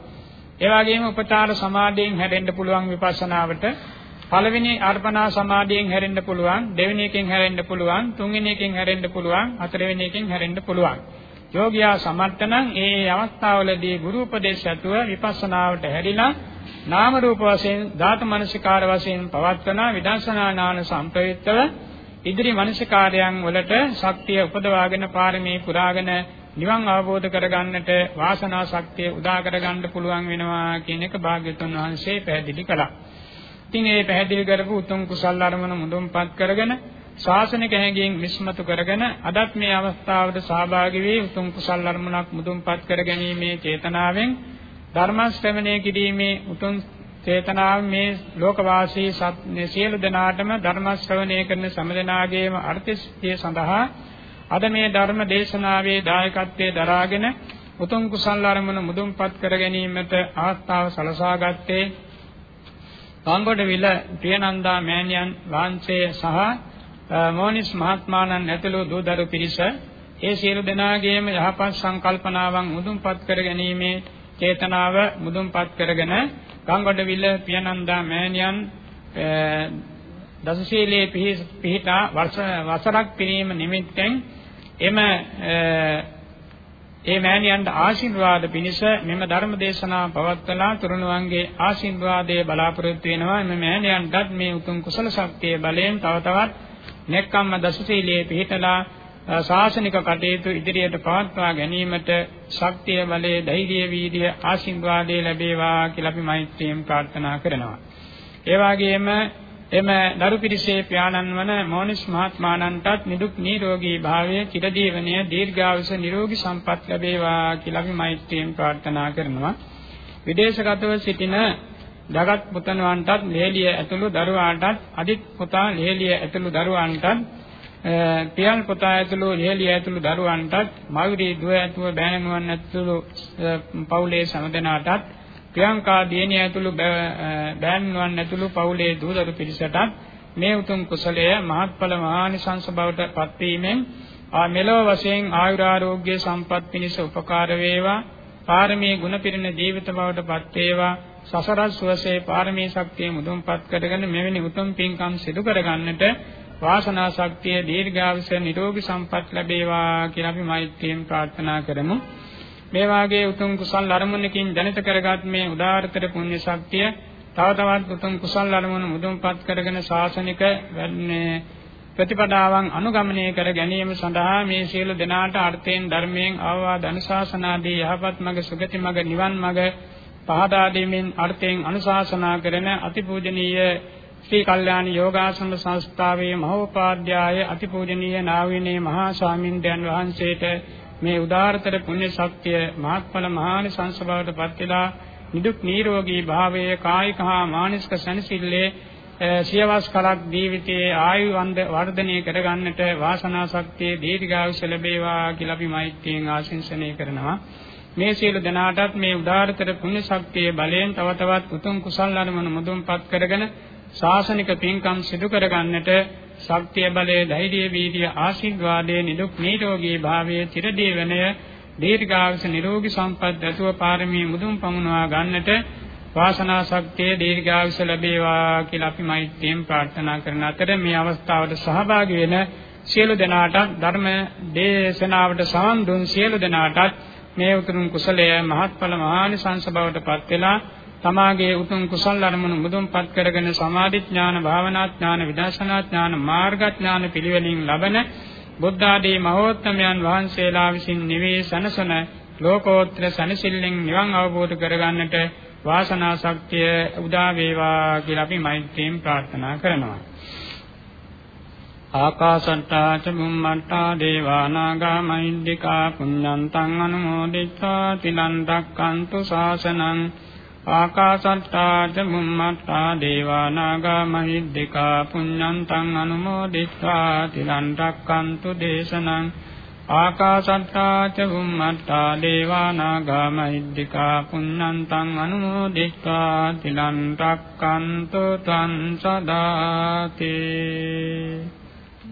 ඒ වගේම උපචාර සමාධියෙන් හැරෙන්න පුළුවන් විපස්සනාවට පළවෙනි අර්පණා සමාධියෙන් හැරෙන්න පුළුවන් දෙවෙනි එකෙන් හැරෙන්න පුළුවන් තුන්වෙනි එකෙන් හැරෙන්න පුළුවන් හතරවෙනි එකෙන් හැරෙන්න පුළුවන් යෝගියා සමර්ථ නම් ඒ අවස්ථාවලදී ගුරු උපදේශ ඇතුව විපස්සනාවට හැරිලා නාම රූප වශයෙන් ධාතු මනසිකාර වශයෙන් පවත්වන විදර්ශනා ඥාන සම්ප්‍රයුක්තව ඉදිරි මනසිකාරයන් වලට ශක්තිය උපදවාගෙන පාරමී පුරාගෙන නිවන් අවබෝධ කරගන්නට වාසනා ශක්තිය උදා කරගන්න පුළුවන් වෙනවා කියන එක භාග්‍යතුන් වහන්සේ පැහැදිලි කළා. ඉතින් මේ පැහැදිලි කරපු උතුම් කුසල් අරමුණ මුදුන්පත් කරගෙන ශාසනික හැඟීම් විස්මතු කරගෙන අදත් මේ අවස්ථාවට සහභාගී වී උතුම් කුසල් අරමුණක් මුදුන්පත් කර ගැනීමේ චේතනාවෙන් ධර්ම ශ්‍රවණය කිරීමේ උතුම් චේතනාව මේ ලෝකවාසී සියලු දෙනාටම ධර්ම ශ්‍රවණය කරන සමදනාගේම අර්ථය සඳහා අද මේ ධර්ම දේශනාවේ දායකත්වයේ දරාගෙන උතුම් කුසල් අරමුණ මුදුන්පත් කර ගැනීමට ආස්තාව සලසාගත්තේ ගංගොඩවිල ප්‍රියනන්දා මෑණියන් වහන්සේ සහ මොනිස් මහත්මාණන් ඇතුළු දූදරු පිරිස ඒ සියලු දෙනාගේම යහපත් සංකල්පනාවන් මුදුන්පත් කර ගැනීමේ චේතනාව මුදුන්පත් කරගෙන ගංගොඩවිල පියනන්දා මෑණියන් දසශීලයේ පිහිටා වසරක් පිරීම නිමිත්තෙන් එම ඒ මෑණියන්ට ආශිර්වාද පිණිස මෙම ධර්ම දේශනාව පවත්වලා තුරුණුවන්ගේ ආශිර්වාදයේ බලාපොරොත්තු වෙනවා. එම මෑණියන්ටත් මේ උතුම් කුසල ශක්තිය බලයෙන් තව තවත් නෙක්කම්ම දසශීලයේ පිහිටලා ශාසනික කටයුතු ඉදිරියට පවත්වා ගැනීමට ශක්තිය බලය ධෛර්යය වීර්ය ආශිර්වාදයේ ලැබේවා කියලා අපි මෛත්‍රියෙන් ප්‍රාර්ථනා කරනවා. ඒ වගේම එම දරු පිරිසේ පියාණන් වන මොනිස් මහත්මාණන්ටත් නිදුක් නිරෝගී භාවය චිරදීවනය දීර්ඝායුෂ නිරෝගී සම්පත් ලැබේවා කියලා අපි මෛත්‍රියෙන් ප්‍රාර්ථනා කරනවා. විදේශගතව සිටින ජගත් පුතණවන්ටත් ලේලිය ඇතුළු දරුවාටත් අදිත් පුතා ලේලිය ඇතුළු දරුවන්ටත් පියල් පුතා ඇතුළු ලේලිය ඇතුළු දරුවන්ටත් මවුරි දුව ඇතුළු බෑණනුවන් ඇතුළු පවුලේ සමදෙනාටත් ප්‍රියංකා දියණිය ඇතුළු බෑණනුවන් ඇතුළු පවුලේ දූදරු පිරිසටත් මේ උතුම් කුසලය මහත්ඵල මහානිසංස බවට පත්වීමෙන් ආ මෙලොව වශයෙන් ආයුරාෝග්‍ය සම්පත් පිණිස උපකාර වේවා. පාරමී ගුණ පිරින ජීවිත බවට පත් වේවා. සසර සුවසේ පාරමී ශක්තිය මුදුන්පත් කරගෙන මෙවැනි උතුම් පින්කම් සිදු කරගන්නට වාසනා ශක්තිය දීර්ඝායුෂ නිරෝගී සම්පත් ලැබේවා කියලා අපි මෛත්‍රියෙන් ප්‍රාර්ථනා කරමු. මේ වාගේ උතුම් කුසල් අරමුණකින් දැනිත කරගත් මේ උදාාරතර පුණ්‍ය ශක්තිය තව තවත් උතුම් කුසල් අරමුණු මුදුන්පත් කරගෙන ශාසනික ප්‍රතිපදාවන් අනුගමනය කර ගැනීම සඳහා මේ සියලු දෙනාට අර්ථයෙන් ධර්මයෙන් අවවාද අනුශාසනාදී යහපත් මඟ සුගති මඟ නිවන් මඟ පහදා දෙමින් අර්ථයෙන් අනුශාසනා කරන අතිපූජනීය ශ්‍රී කල්යාණ යෝගාසන සංස්ථාවේ මහෝපාද්‍යය අතිපූජනීය නාවිනේ මහා ස්වාමින්දයන් වහන්සේට මේ උදාාරතර පුණ්‍ය ශක්තිය මහත්ඵල මහානි සංසභාවට පත් වෙලා නිදුක් නිරෝගී භාවයේ කායික හා මානසික සැනසෙල්ලේ සියවස් කලක් ජීවිතයේ ආයු වර්ධනය කරගන්නට වාසනා ශක්තිය දීර්ඝායුෂ ලැබේවා කියලා අපි මෛත්‍රියෙන් ආශිංසනය කරනවා. මේ සියලු දෙනාටත් මේ උදාාරතර පුණ්‍ය ශක්තියේ බලයෙන් තව තවත් උතුම් කුසල් අනුමන මුදුන්පත් කරගෙන ශාසනික පින්කම් සිදු කරගන්නට ශක්තිය බලය ධෛර්ය වීර්ය ආශිර්වාදයේ නිදුක් නිරෝගී භාවයේ චිරදීවනය දීර්ඝායුෂ නිරෝගී සම්පත් දතුව පාරමී මුදුන් පමුණවා ගන්නට වාසනා ශක්තිය දීර්ඝායුෂ ලැබේවා කියලා අපි මෛත්‍රියෙන් ප්‍රාර්ථනා කරන අතර මේ අවස්ථාවට සහභාගී වෙන සියලු දෙනාට ධර්ම දේශනාවට සවන් දුන් සියලු දෙනාටත් මේ උතුම් කුසලය මහත්ඵල මහානිසංස බවට පත් වෙලා තමාගේ උතුම් කුසල් අරමුණු මුදුන්පත් කරගෙන සමාධි ඥාන භාවනා ඥාන විදර්ශනා ඥාන මාර්ග ඥාන පිළිවෙලින් ලබන බුද්ධ ආදී මහෝත්තමයන් වහන්සේලා විසින් නිවේ සනසන ලෝකෝත්තර සනසිල්ලෙන් නිවන් අවබෝධ කරගන්නට වාසනා ශක්තිය උදා වේවා කියලා අපි මෛත්‍රියෙන් ප්‍රාර්ථනා කරනවා. ආකාසට්ටා ච බුම්මට්ටා දේවානාගා මහිද්దికා පුඤ්ඤන්තං අනුමෝදිත්වා තිලන් දක්칸තු ශාසනං ආකාසට්ටා ච බුම්මට්ටා දේවානාගා මහිද්దికා පුඤ්ඤන්තං අනුමෝදිත්වා තිලන් දක්칸තු දේශනං ආකාසට්ටා ච බුම්මට්ටා දේවානාගා මහිද්దికා පුඤ්ඤන්තං අනුමෝදිත්වා තිලන් දක්칸තු තං සදාතේ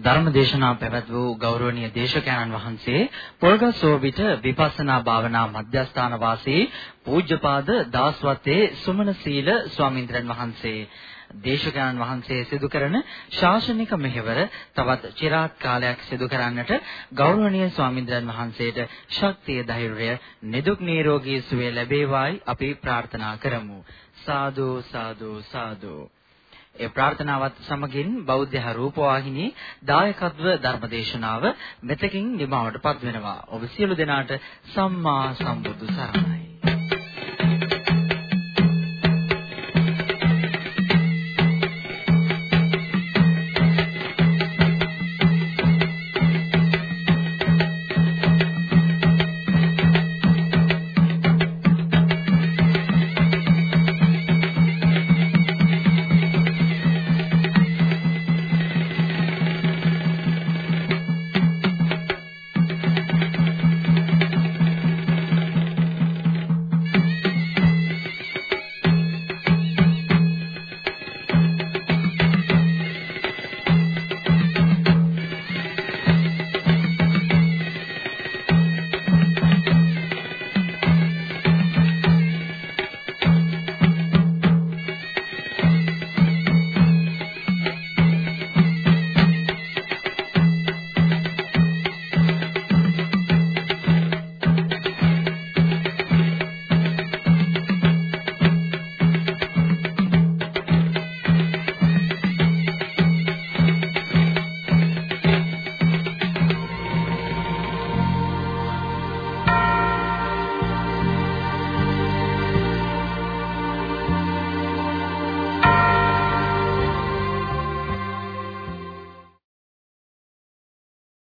ධර්මදේශනා පැවැත් වූ ගෞරවනීය දේශකයන්න් වහන්සේ පොල්ගස්සෝවිත විපස්සනා භාවනා මධ්‍යස්ථාන වාසී පූජ්‍යපාද දාස්වත්තේ සුමන සීල ස්වාමීන්ද්‍රයන් වහන්සේ. දේශකයන්න් වහන්සේ සිදු කරන ශාසනික මෙහෙවර තවත් চিරාත් කාලයක් සිදු කරන්නට ගෞරවනීය ස්වාමීන්ද්‍රයන් වහන්සේට ශක්තිය ධෛර්යය නිදුක් නිරෝගී සුවය ලැබේවායි අපි ප්‍රාර්ථනා කරමු. සාදු සාදු සාදු. ඒ ප්‍රාර්ථනාවත් සමගින් බෞද්ධ රූපවාහිනී දායකත්ව ධර්මදේශනාව මෙතකින් නිමවටපත් වෙනවා. ඔබ සියලු දෙනාට සම්මා සම්බුදු සරණයි.